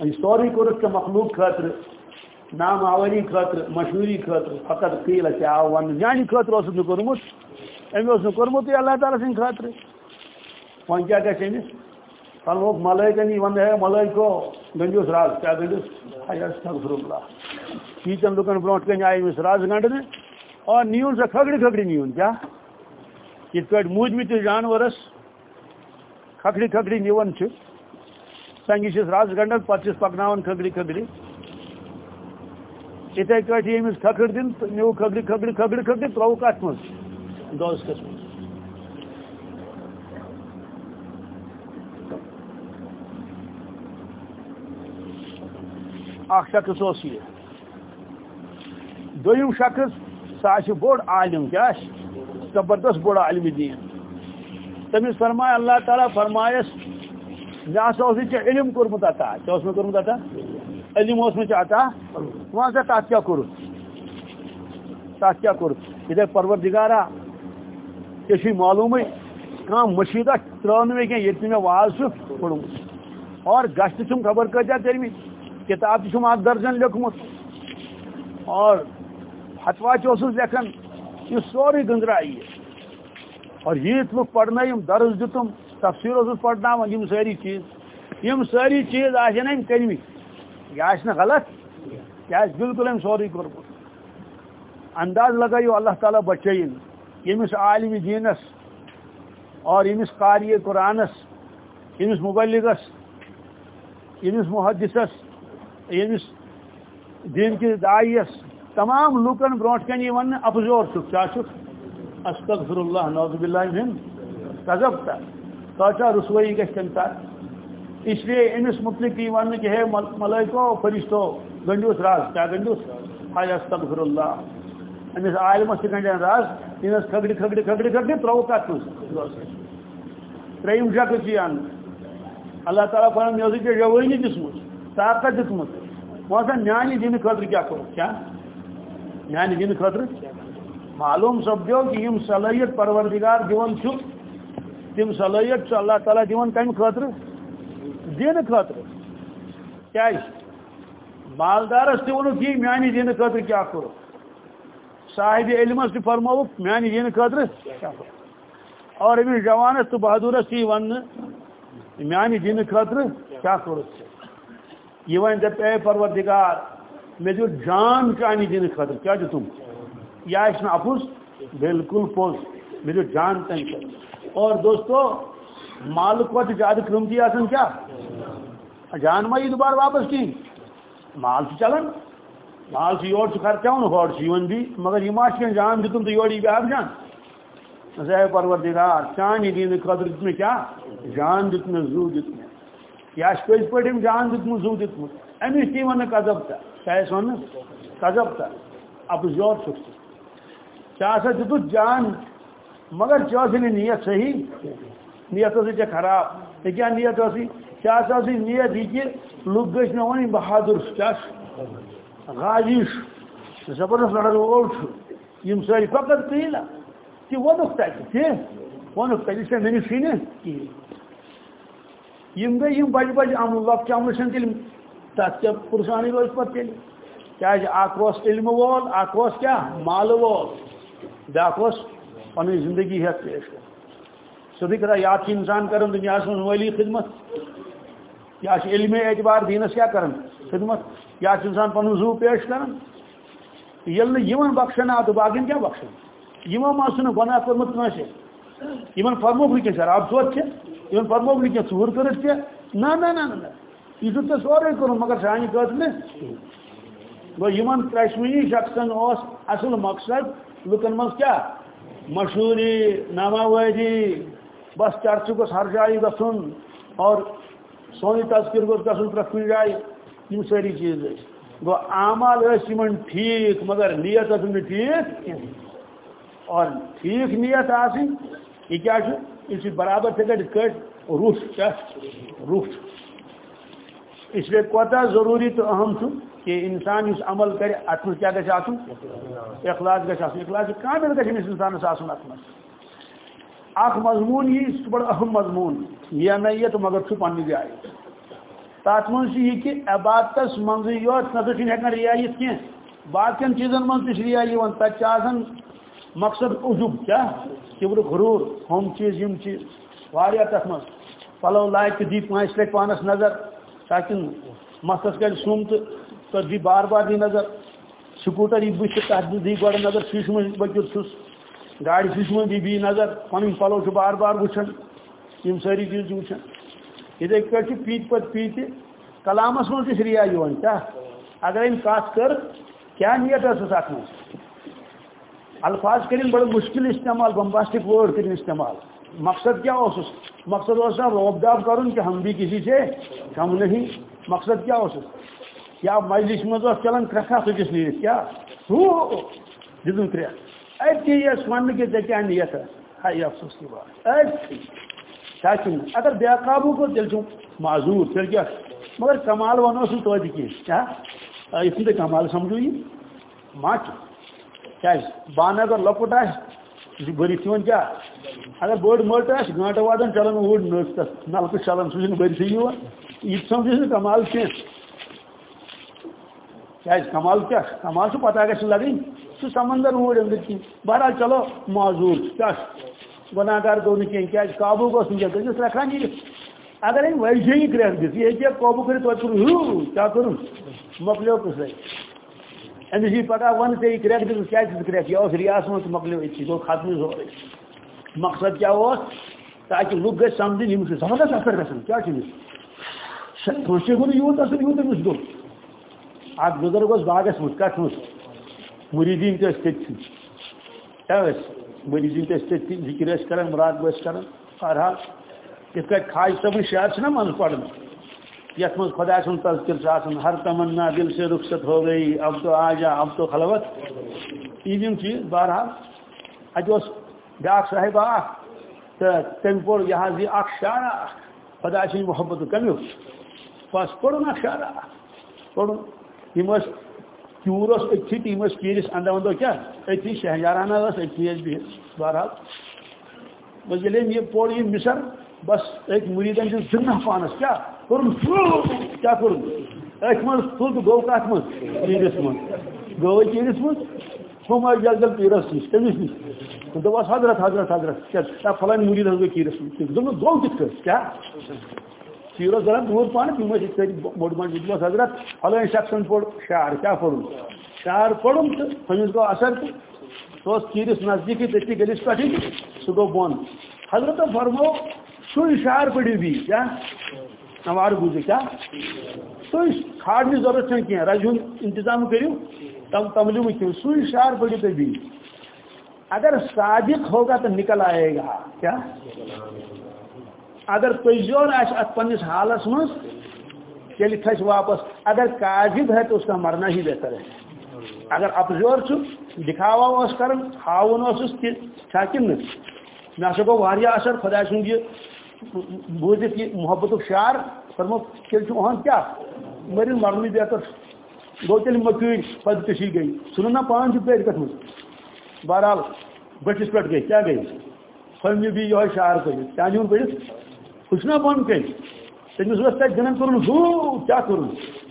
یعنی سوری کورت کے مخلوق خاطر نام آوری خاطر مشہوری خاطر فقط قیل کیا ون جانی یعنی خاطر اس نے کورمت امی اس نے کورمت اللہ تعالی سن خاطر ون کیا کہ امس پن لوگ ملائکن یہ ون ہے ملائکو گنجوس راز کیا گنجوس حیا استغفر اللہ۔ شیتن لکن برونٹ کن آئی امس راز گنڈنے اور نیون سا کھگڑی کھگڑی نیون، کیا؟ یہ پہ موجمت جانورس کھکڑی کھکڑی نیون سنگی چس راز گنڈن پتہ پکناون کھگڑی کھگڑی۔ اتھے پہ امس کھکڑ دن، نیو کھگڑی کھگڑی کھگڑی کھگڑی ترو کت من دوس کس اخ شخص اس یہ دویم شخص، سا بوڑ عالم کیا زبردست بوڑ عالم دین۔ تمس فرمائے اللہ تعالیٰ فرمایس مے سا علم کورمت عطا کیا اس میں کورمت عطا علم اس میں عطا وہاں سے تات کیا کور تات کیا کور یہ پروردگارا یہ معلوم کم مشیدہ ترے کی یہ مے واز پوڑمت اور گشت چھم خبر کتیا ترمت کتاب چھم اک درجن لکھمت اور فتوا لکھن، یہ سوری گندرائی اور یت لوگ پڑھن درس دتم تفسیر اس پڑھنا یم ساری چیز۔ یم ساری چیز آن ام کرم یہ غلط؟ یہ بالکل ام سوری کورمت انداز لگائیو، اللہ تعالیٰ بچین یمس عالم دینس اور یمس قاری قرآنس یمس مبلغس یمس محدثس یمس دین کی دائیس تمام لوکن بروٹ کن یہ ون افزور چھ کیا چھ استغفر اللہ نعوذ باللہ من کذبت تا. رسوئی گژھِ تمہِ ساتہٕ اس لیے أمِس متعلق یہِ وننہٕ کہِ ہے ملٲیکو فرشتو گنڈیوس راز. کیٛاہ گنڈیوس ہاے استغفر اللہ أمِس عالمس تہِ گنڈین راز. أمِس کھگڑِ کھگڑِ کھگڑِ کھگڑِ ترٛوو کتھ منٛز ترٛیٚیِم شکل چھِ یہِ اللہ تعالیٰ فرمان مےٚ اوسُے ژےٚ جوٲنی دِژمٕژ طاقت دِژمٕژ وۄنۍ سا میانہِ دِنہٕ خٲطرٕ کیٛاہ کوٚر کیٛاہ یعنی میانہِ دِنہٕ خٲطرٕ معلوم سپدو کہ یم صلاحیت پروردگار دِوان چھُ تم صلاحیت اللہ تعالیٰ دِوان کمہِ خٲطرٕ دِنہٕ خٲطرٕ کیٛازِ مالدارس تہِ ووٚنُکھ یی میانہِ دِنہٕ خٲطرٕ کیٛاہ یعنی کوٚرُکھ صاحب علمس تہِ فرمووُکھ میانہِ یعنی دِنہٕ خٲطرٕ کیٛاہ کوٚرُکھ اور أمِس جوانس تہٕ بہادوٗرس تہِ وننہٕ میانہِ دِنہٕ خٲطرٕ کیٛاہ کوٚرُکھ یہِ وۄنۍ ژےٚ پروردگار۔ مےٚ دیُت جان چانہِ یعنی دِنہٕ خٲطرٕ کیٛاہ دِتُم یہ آسہِ نہٕ اپُز بالکل پوٚز مےٚ دیُت جان تمہِ یعنی خٲطرٕ اور دوستو مال کو زیادہ قیمتی آسن کیا؟ جان ما یہ دوبارہ واپس کی۔ مال سے چلن۔ مال سے یور خرچہ ہور سے بھی۔ مگر یہ ماش جان دتن تو یوڑی بیاکھ جان۔ زہ پروردگار چان دین خاطر دت میں کیا؟ جان دت میں زو دت میں یا پز پہ جان دت میں زو دت میں امس تی ون کذب تھا ون کذب تھا اب زور سکت کیا سا جان، مگر چاہیے نیت صحیح نیت ٹھیک خراب کیا نیت سی؟ کیا سی نیت یہ کہ لوگ گھس مے ون بہادر کیا غازیش زبردست لڑن وول یم ساری فقط قیل۔ تہ وونک تتہ تہ وونک تتہ سے مے نش کہین یم گئی، یم بج بج عمل لۄکچ عمل چھنہٕ تیٚلہِ تتھ کیٛاہ پُرسانٕے روزِ پتہٕ تیٚلہِ کیٛازِ اکھ اوس علمہٕ وول اکھ اوس کیٛاہ مالہٕ وول بیٛاکھ اوس زندگی ہے پیش کر سبھی کرا، یاد انسان کرن دنیا سے ولی خدمت۔ یا علم اعتبار دینس کیا کرن خدمت۔ یا انسان پن زو پیش کرن یل یمن بخشن آ تو باقین کیا بخشن؟ یمن ما سن گناہ کرمت نشے یمن فرمو کہ شراب سوت چھ یمن فرمو کہ ژور کرت چھ نہ نہ نہ نہ۔ یہ تو سورے کرن مگر سانی کت نے گو یمن ترشمنی شخصن اصل مقصد لکن من کیا مشہوری ناماوادی بس چرچ گوس ہر جائے گھن اور سونی تذکر گوس گھن پریت کن جائے یہ ساری چیز گو اعمال ان ٹھیک مگر نیت ٲس ٹھیک اور ٹھیک نیت آسن یہ کیا یہ برابر تھے کٹ روح کیا اس لیے کوتا ضروری تو اہم چھو کہ انسان اس عمل کرے ات کیا گھس آسن اخلاص گھس آسن اخلاص کامل گھس امس انسانس آسن ات من اخ مضمون یہ بڑا اہم مضمون۔ یہ نیت مگر چھ پنہ جائے تات من یہ کہ عبادتس من یوت نظر چھ ہیکن رعایت کی باقین چیزن من تہ رعایت ون تت مقصد عجب کیا؟ کبر غرور، ہم چیز، یم چیز۔ واریاہ تت من پلو لائق دی پانچ لٹ پانس نظر۔ تاکہ مستس کر سوم تو تو دی بار بار دی نظر، سکوٹر یہ بچ تک دی گوڑ نظر شیش من بچر چھس گاڑی شیش من دی بی نظر پن پلو بار بار وچھن یم ساری چیز وچھن اتھے پہ پیت پت پیت کلامس من تہ ریا یوان کیا؟ اگر ان کت کر، کیا نیت ٲسس اتھ من الفاظ کریں بڑے مشکل استعمال، بمباسٹک ورڈ کریں استعمال۔ مقصد کیا اس مقصد اس روب داب کرن کہ ہم بھی کسی سے کم نہیں۔ مقصد کیا اس یا مجلس مز چلان کرکھا سکس نیت کیا؟ دن ترے اتھی یس ون کہ ژے کیا نیت ہائی افسوس کی بات۔ اتھی کیا اگر بے قابو کو تیل چھ معذور تیل کیا؟ مگر کمال ونو سو توتہ کی کیا؟ یہ تھی کمال سمجھو جی۔ یہ مچ کیا؟ بان اگر لکٹ آس بھرت کیا؟ اگر بڑ مٹ گنٹہ وادن چلان اوڑ نٹ تک۔ نلکہ چلان سہ برتھے یوان یہ سمجھ کمال کی کیا کمال کیا؟ کمال سے پتہ گھر لگن سہ سمندر اوڑ اندر کی بہرحال چلو، معذور۔ کیا؟ گناہ گار گو نا کیا قابو گوس نکل تجھے رکھا نیت اگر ام ویسے ہی کریک دس یہ قابو کر کیا کروں؟ مکلیو کس امس یہ پتہ ون ژے کریک دس کیا کریک یہ ریاس من مکلیو اتھی گو ختم سورے مقصد کیا تاکہ لوگ گھر سمجھن زبردست اثر گھن کیا چیز؟ گو یوت اثر یوت امس گو اخ بزرگ اس باغس مز کت مز مریدین تہ تھی۔ کیا مریدین تہ تھی؟ ذکر کران مراد کران بہرحال یت پہ خاج صبن شعر نا من پڑھن یت مز خدا سن تذکر ہر تمنا دل سے رخصت ہو گئی، اب تو آ جا، اب تو خلوت۔ یہ چیز، بہرحال اتہ بیا صاحب اخ تم پور یہ حض یہ شعرا خدا سن محبت کمیو بس پڑھن اخ شعرا پڑھن یم کیور اتھی تم پیرس اندو اندو کیا اتھی شہجارانہ اتھی بہت بہرحال بس یل یہ پور یہ مصر بس ایک مریدن سے ذمہ پانس کیا کرن کیا کرن ایک من تل گو کت من پیرس من گو پیرس من ہم آئی پیرس نش تمس نش دپس حضرت حضرت حضرت. کیا؟ فلان مرید حضرت پیرس نش دپ گو کت کیا؟ پیرس ذرا دور پان تم بوڑ بن دپس حضرت. فلان شخصن پوڑ شعر، کیا پڑھن شعر پڑھن تو تمس گو اثر تو. سو پیرس نزدیکی تھی گلس پہ سہ گو بن حضرت فرمو سوئی شعر پڑھو بھی، کیا؟ نوار بوزو کیا؟ تھی کھاڑنے ضرورت چھن کی رج ہند انتظام کرو تم تملو کیوں سوئی شعر پڑھو تو بھی۔ اگر صادق ہوگا تو نکل آئے گا۔ کیا؟ اگر تجور آس ات پنس حالس من تیل کھس واپس۔ اگر کاذب ہے تو اس کا مرنا ہی بہتر ہے۔ اگر اپزور چھ دکھاوا اس کرن ہاون اس کیا کن مے ہسا گو اثر، خدا سند یہ بوزت یہ محبت شعر فرمو تیل اہن ہاں کیا؟ مرن مرنی بہتر گو تیل مکڑ پدکشی گئی۔ سنو نا پان پیٹ کت مز بہرحال بٹس پہ گئی، کیا گئی؟ فلمی بھی یہ شعر کر کیا نیون پڑھت کچھ بن کر تمس تک گنن ہو، کیا کور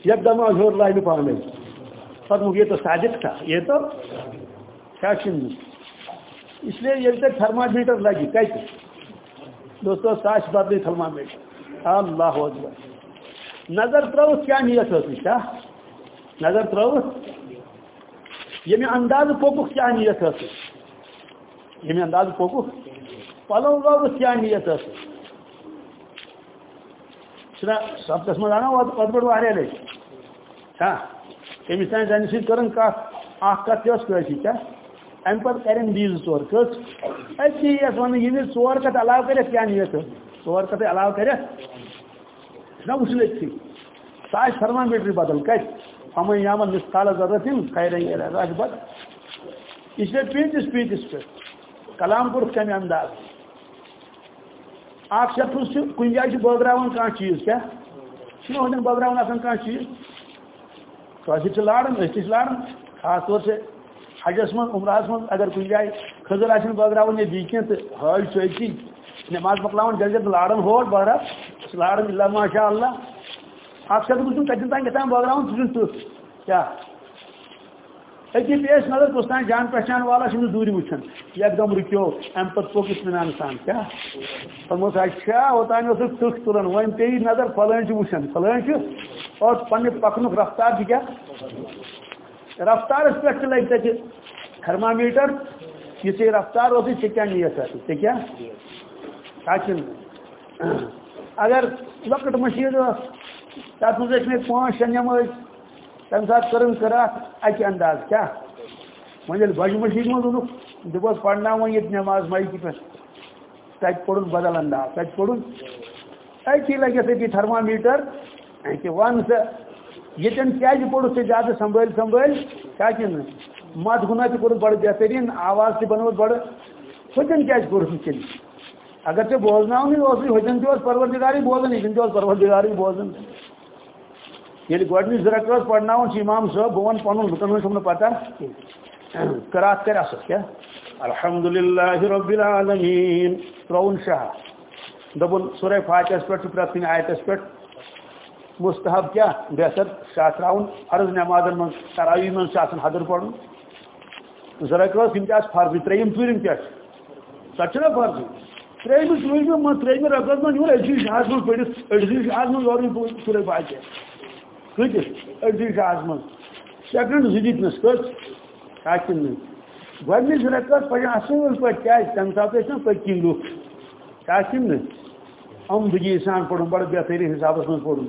یک دم ہور لائن پانے پتہ یہ تو صادق تھا، یہ تو کیا اس لیے یہ تک تھرما لگی۔ کت دوستو ساش بدل تھرما اللہ اکبر۔ نظر تروت کیا نیت ہوتی؟ کیا نظر تروت یہ انداز پوکک کیا نیت ہوتی یہ انداز پوکک پلو لوگ کیا نیت ہوتی چھنا سبقس مز آنا پتہ پہ واریاہ لٹ ہاں تمس تان زنہ سی کرن کت اخ کت تہ کٲشی کیا ام پتہ کرن بیز ژور کٔژ اتی یس ون یہ ژور کت علاوہ کرت کیا نیت ژور کت علاوہ کرت چھنا وچھن اتھی سہ آسہِ تھرما بدل کت ہمن یامن مثقال ضرورت خیر آسہِ اس لیے پیتس پیتس پہ کلام کور کمہ انداز۔ اخ شخص کن جائے بٲگراوان کانٛہہ چیٖز کیٛاہ چھُنہ ہُتٮ۪ن بٲگراوان آسان کانٛہہ چیٖز؟ کٲشِر چھِ لاران أسۍ تہِ چھِ لاران خاص طور سے حجس منٛز عمرہس منٛز اگر کُنہِ جایہِ کھٔزٕر آسن بٲگراوان یا بیٚیہِ کینٛہہ تہٕ حٲج چھُ أتھی نٮ۪ماز مۄکلاوان جلدی لاران ہور بہرحال لاران اللہ ماشاء اللہ اکھ شخص چھُنہٕ کتٮ۪ن تام کیٛاہ تام بٲگراوان سُہ چھُنہٕ تیُتھ کیٛاہ اتی پیش نظر کس تان جان پہچان والا چھ دوری وچھن یک دم رکیو ام پت پوک اطمینان سان کیا؟ فرموس اچھا اوتان اس تک ترن۔ وین تی نظر فلان چھ وچھن فلان چھ اور پن پکن رفتار دی کیا؟ رفتار اس پہ لگ تے تھرمامیٹر، یہ سے رفتار ہوتی سے کیا نیت ہے اگر وقت مشید تات مجھے پانچ شنیم تمہ سات کرن کرا اکہ انداز کیا ویل بج مشید من اونک دپس پڑھنا یہ نماز مائکی پہ تک پڑھن بدل انداز تک پڑھن اتی لگے سی تھرما میٹر کہ ون سا یتن کیا پوڑھ سے زیادہ سنبھل سنبھل کیا مت گنا تہ کور بڑ بہترین آواز تہ بنوت بڑ ہوتن کیا کور چلی اگر ژے بوزناونی اوس ہوتن تہ پروردگاری بوزن یہ تہ پروردگاری بوزن یل گۄڈنِچ زٕ رکعت پرناوان چھِ امام صٲب بہٕ وَنہٕ پَنُن لُکن ہٕنٛز چھُم نہٕ پتہ قرات کر اصل کیا؟ الحمد لله رب العالمین. ترون شاہ. دبن سورہ فاتحہ پہ پرت کن آیتس پہ مستحب کیا؟ بہتر شاہ تراؤن فرض نمازن من تراوی من آسان حدر پڑھن. زرکرس یم تہ فرض تریم ژوٗرِم کیا سۄ چھنا فرض تریم ژوٗرِم من تریم رکعت من یور أڑسٕے شاہس من پٔرِتھ أڑسٕے شاہس من یورٕے سورہ فاتحہ. کتس أڑسٕے شاہس من سیکنڈ زٕ دِتنس کٔژ کاکن گۄڈنِچ رکعت پَزِ اصل پٲٹھۍ کیازِ تَمہِ ساتہٕ ٲسۍ نا پٔتکِنۍ لُکھ عمدگی سان پوٚرُن بڑٕ بہتریٖن حِسابَس منٛز پوٚرُن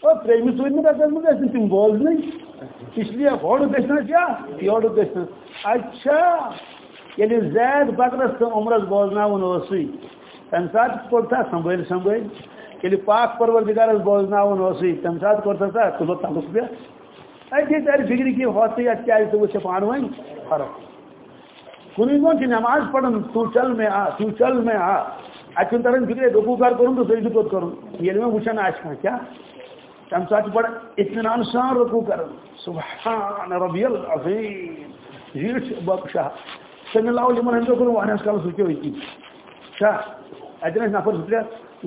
اور ترٛیٚیمہِ ژوٗرمہِ رکعت منٛز ٲسۍ نہٕ تِم بوزنٕے اس لیے ہوڑ گھنا کیا یوڑ گھنا اچھا یل زید بکرس تو عمرس بوزن اسی تمہ سات کور تھا سنبھل سنبھل یل پاک پروردگارس بوزن اسی تمہ سات کور تھا تلو تعلق پہ۔ اتھی جی، تر فکر کی ہوتی ات کیا تو وچ پان ون فرق کنی دن نماز پڑھن، تو چل میں آ، تو چل میں آ۔ اتن تران فکر رکو کر کرن تو سجدہ کوت کرن یل میں وچھن آس کیا؟ تم سات بڑا اطمینان سان رکو کر۔ سبحان ربی العظیم۔ زیٹ بخشا سمی لاؤ لمن ہندو کرو وانس کال سوچو کی شاہ اتن نفر سترے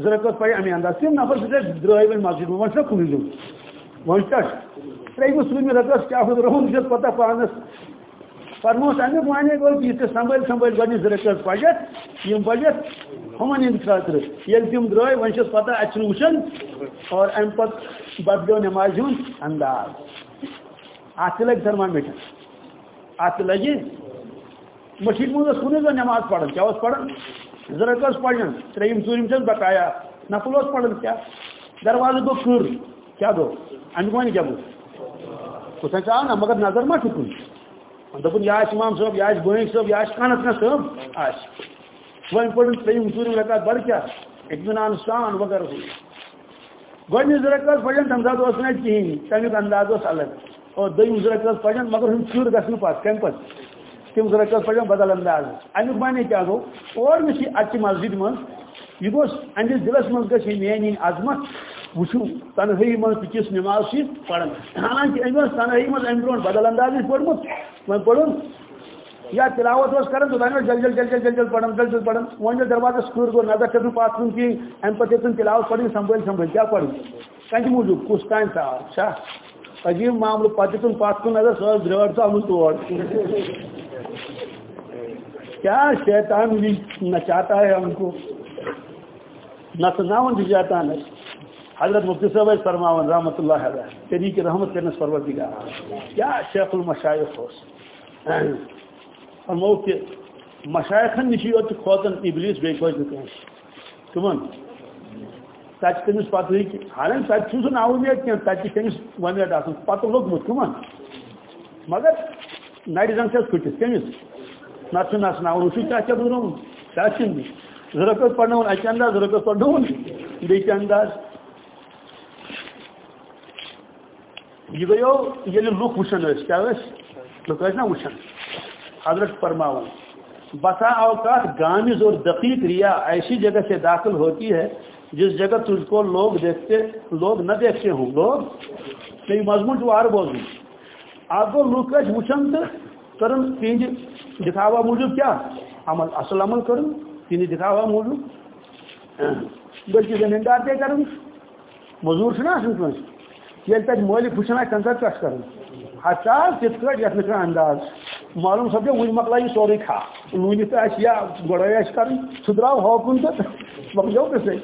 زرکت پڑے امی انداز تم نفر سترے درائے ون مسجد ون چھا کنی دن ون چھا تریمہ سومی رکس کیا خود رہن جت پتہ پانس فرموس امیک وانے گو کہ یہ سنبھل سنبھل گۄڈنِچ زرکت پجت یم پجت ہمن ہند خاطر یل تم درائے ون چھس پتہ اتھ وچن اور ام پتہ بدلو نماز ہند انداز ات لگ تھرما میٹر ات لگی مشید مز کن نماز پڑھن. کیا پڑھن؟ زرکس پڑھن، تریم ژوٗرِم چھس بقایا نفل اس پڑھن کیا؟ دروازہ گو کر کیا گو امی ون کیا گو کتن آو نا مگر نظر ما کن دپن یہ امام صاحب یہ بٲنۍ صٲب یہ کانس کانٛہہ صٲب آسہِ وۄنۍ پٔرِن ترٛیٚیِم ژوٗرِم رکعت بڑٕ کیٛاہ اطمینان سان وغیرہ ہُہ گۄڈنِچ زٕ رکعت پڑھن تَمہِ ساتہٕ اوس نہٕ اَتہِ کِہیٖنۍ تَمیُک انداز اوس الگ اور دوٚیِم زٕ رکعت پڑھن، مگر ہُم چُر گژھنہٕ پتہٕ کَمہِ تِم زٕ رکعت بدل انداز امیُک معنی کیٛاہ گوٚو اور مےٚ چھِ مسجد منٛز یہِ گوٚژھ أہنٛدِس دِلس منٛز گژھِ یہِ میٛانہِ عظمت وچو تنہائی من کس نماز سے پڑھن۔ حالانکہ امس تنہائی من ام برو بدل انداز پڑھمت وہ پڑھن۔ یا تلاوت اس کرن تو دانو جل جل جل جل جل جل پڑھن، جل جل پڑھن۔ ون جو دروازہ سکور گو، نظر چھن پاس کن کی ام پتہ تن تلاوت پڑھن سنبھل سنبھل کیا پڑھن کنج موجود کس کان تھا اچھا۔ عجیب معاملہ پتہ تن پاس کن نظر سو درور تو ہم توڑ کیا شیطان بھی نچاتا ہے ہم کو؟ نچناون بھی جاتا ہے۔ حضرت مفتی صاحب فرماون، رحمت اللہ علیہ طریق رحمت کے کرنس پروردگار کیا شیخ المشایخ ہوس فرمو کہ مشایخن نشی یوت کھوتن ابلیس بے کوئی کہیں تمن تت تمس پتہ کہ حالانکہ تت سہ ناؤمید کی تت تمس ومید آسان پتہ لوگمت کمن مگر نڑ زن چھس پھٹس تمس نت نسناون وچھ کیا کیا بنوم کیا چھ ضرورت پڑھن اکہ انداز ضرورت پڑھن بیٚیہِ انداز یہ گیو یل لوک وچن کیا لوک نا وچن حضرت فرماؤ بسا اوقات گامز اور دقیق ریا ایسی جگہ سے داخل ہوتی ہے، جس جگہ تجھ کو لوگ دیکھتے، لوگ نہ دیکھتے ہوں. لوگ؟ نہیں، مضمون جو آر بوزن آپ کو لوگ وچن تو کرن تہذ دکھاوا موجود کیا؟ عمل، اصل عمل کرن یعنی تہذ دکھاوا موجود. بلکہ زمیندار تے کرن مزور چھنا آسان یل تک مالک وچن تم سات کس کر ہچا تت کٹ یت نکر انداز. معلوم سپدو ون مکل یہ سوری کھا. لونت یعنی آس یا گڑائی آس کر سہ درو ہوکن تو مکلو قصے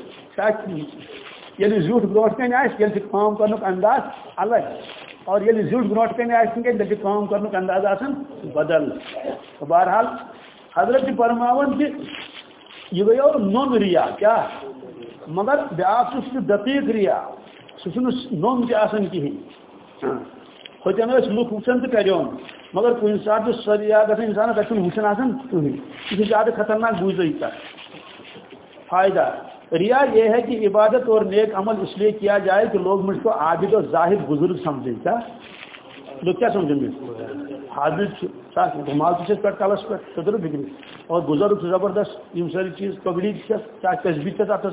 یل زیوٹ بروٹ کن آس یل کام کرنک انداز الگ اور یل زیوٹ بروٹ کن آس کام کرنک انداز آسان بدل۔ بہرحال حضرت جی فرماون کہ یہ گیو نون ریا، کیا؟ مگر بیاکھ دقیق ریا۔ سہ نوم تہ کہین ہوتن لوگ وچان تو کرون مگر کن سات سریا گا انسان تک وچن آسان کہین یہ زیادہ خطرناک بوجھ کر فائدہ۔ ریا یہ ہے کہ عبادت اور نیک عمل اس لیے کیا جائے کہ لوگ مجھ کو عابد اور ظاہر بزرگ سمجھیں، کیا؟ لوگ کیا سمجھیں گے؟ حابد گھمال تو پہ کلس پہ قدر بگڑی۔ اور بزرگ زبردست یہ ساری چیز پگڑی تصبی تک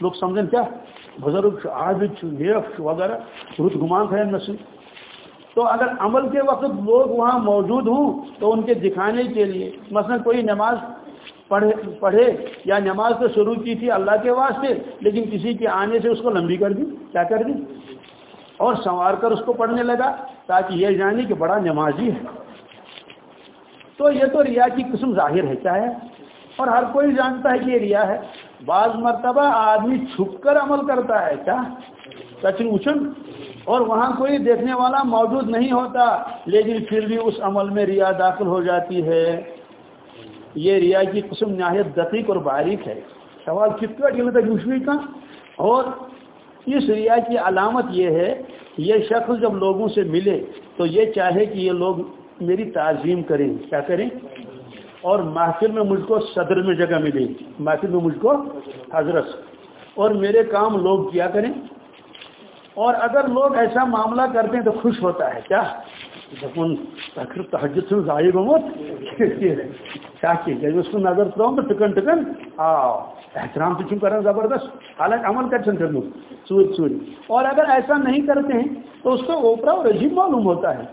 لوگ سمجھیں کیا؟ بزرگ، عابد، نیک وغیرہ، رت گمان تھا نسل تو اگر عمل کے وقت لوگ وہاں موجود ہوں تو ان کے دکھانے کے لیے، مثلا کوئی نماز پڑھے پڑھے یا نماز تو شروع کی تھی اللہ کے واسطے، لیکن کسی کے آنے سے اس کو لمبی کر دی، کیا کر دی؟ اور سنوار کر اس کو پڑھنے لگا، تاکہ یہ جانے کہ بڑا نمازی ہے۔ تو یہ تو ریا کی قسم ظاہر ہے، کیا ہے؟ اور ہر کوئی جانتا ہے کہ یہ ریا ہے۔ بعض مرتبہ آدمی چھپ کر عمل کرتا ہے، کیا؟ سچن اچن اور وہاں کوئی دیکھنے والا موجود نہیں ہوتا، لیکن پھر بھی اس عمل میں ریا داخل ہو جاتی ہے۔ یہ ریا کی قسم نہایت دقیق اور باریک ہے۔ سوال کت کا کا اور اس ریا کی علامت یہ ہے یہ شخص جب لوگوں سے ملے تو یہ چاہے کہ یہ لوگ میری تعظیم کریں۔ کیا کریں؟ اور محفل میں مجھ کو صدر میں جگہ ملے۔ محفل میں مجھ کو حضرت۔ اور میرے کام لوگ کیا کریں؟ اور اگر لوگ ایسا معاملہ کرتے ہیں تو خوش ہوتا ہے۔ کیا؟ تحجد سے ضائع گمت کیا اس کو نظر تراؤں تو ٹکن ٹکن آؤ احترام تو کر زبردست حالانکہ عمل کر سن کر چوری چوری اور اگر ایسا نہیں کرتے ہیں تو اس کو اوپرا اور عجیب معلوم ہوتا ہے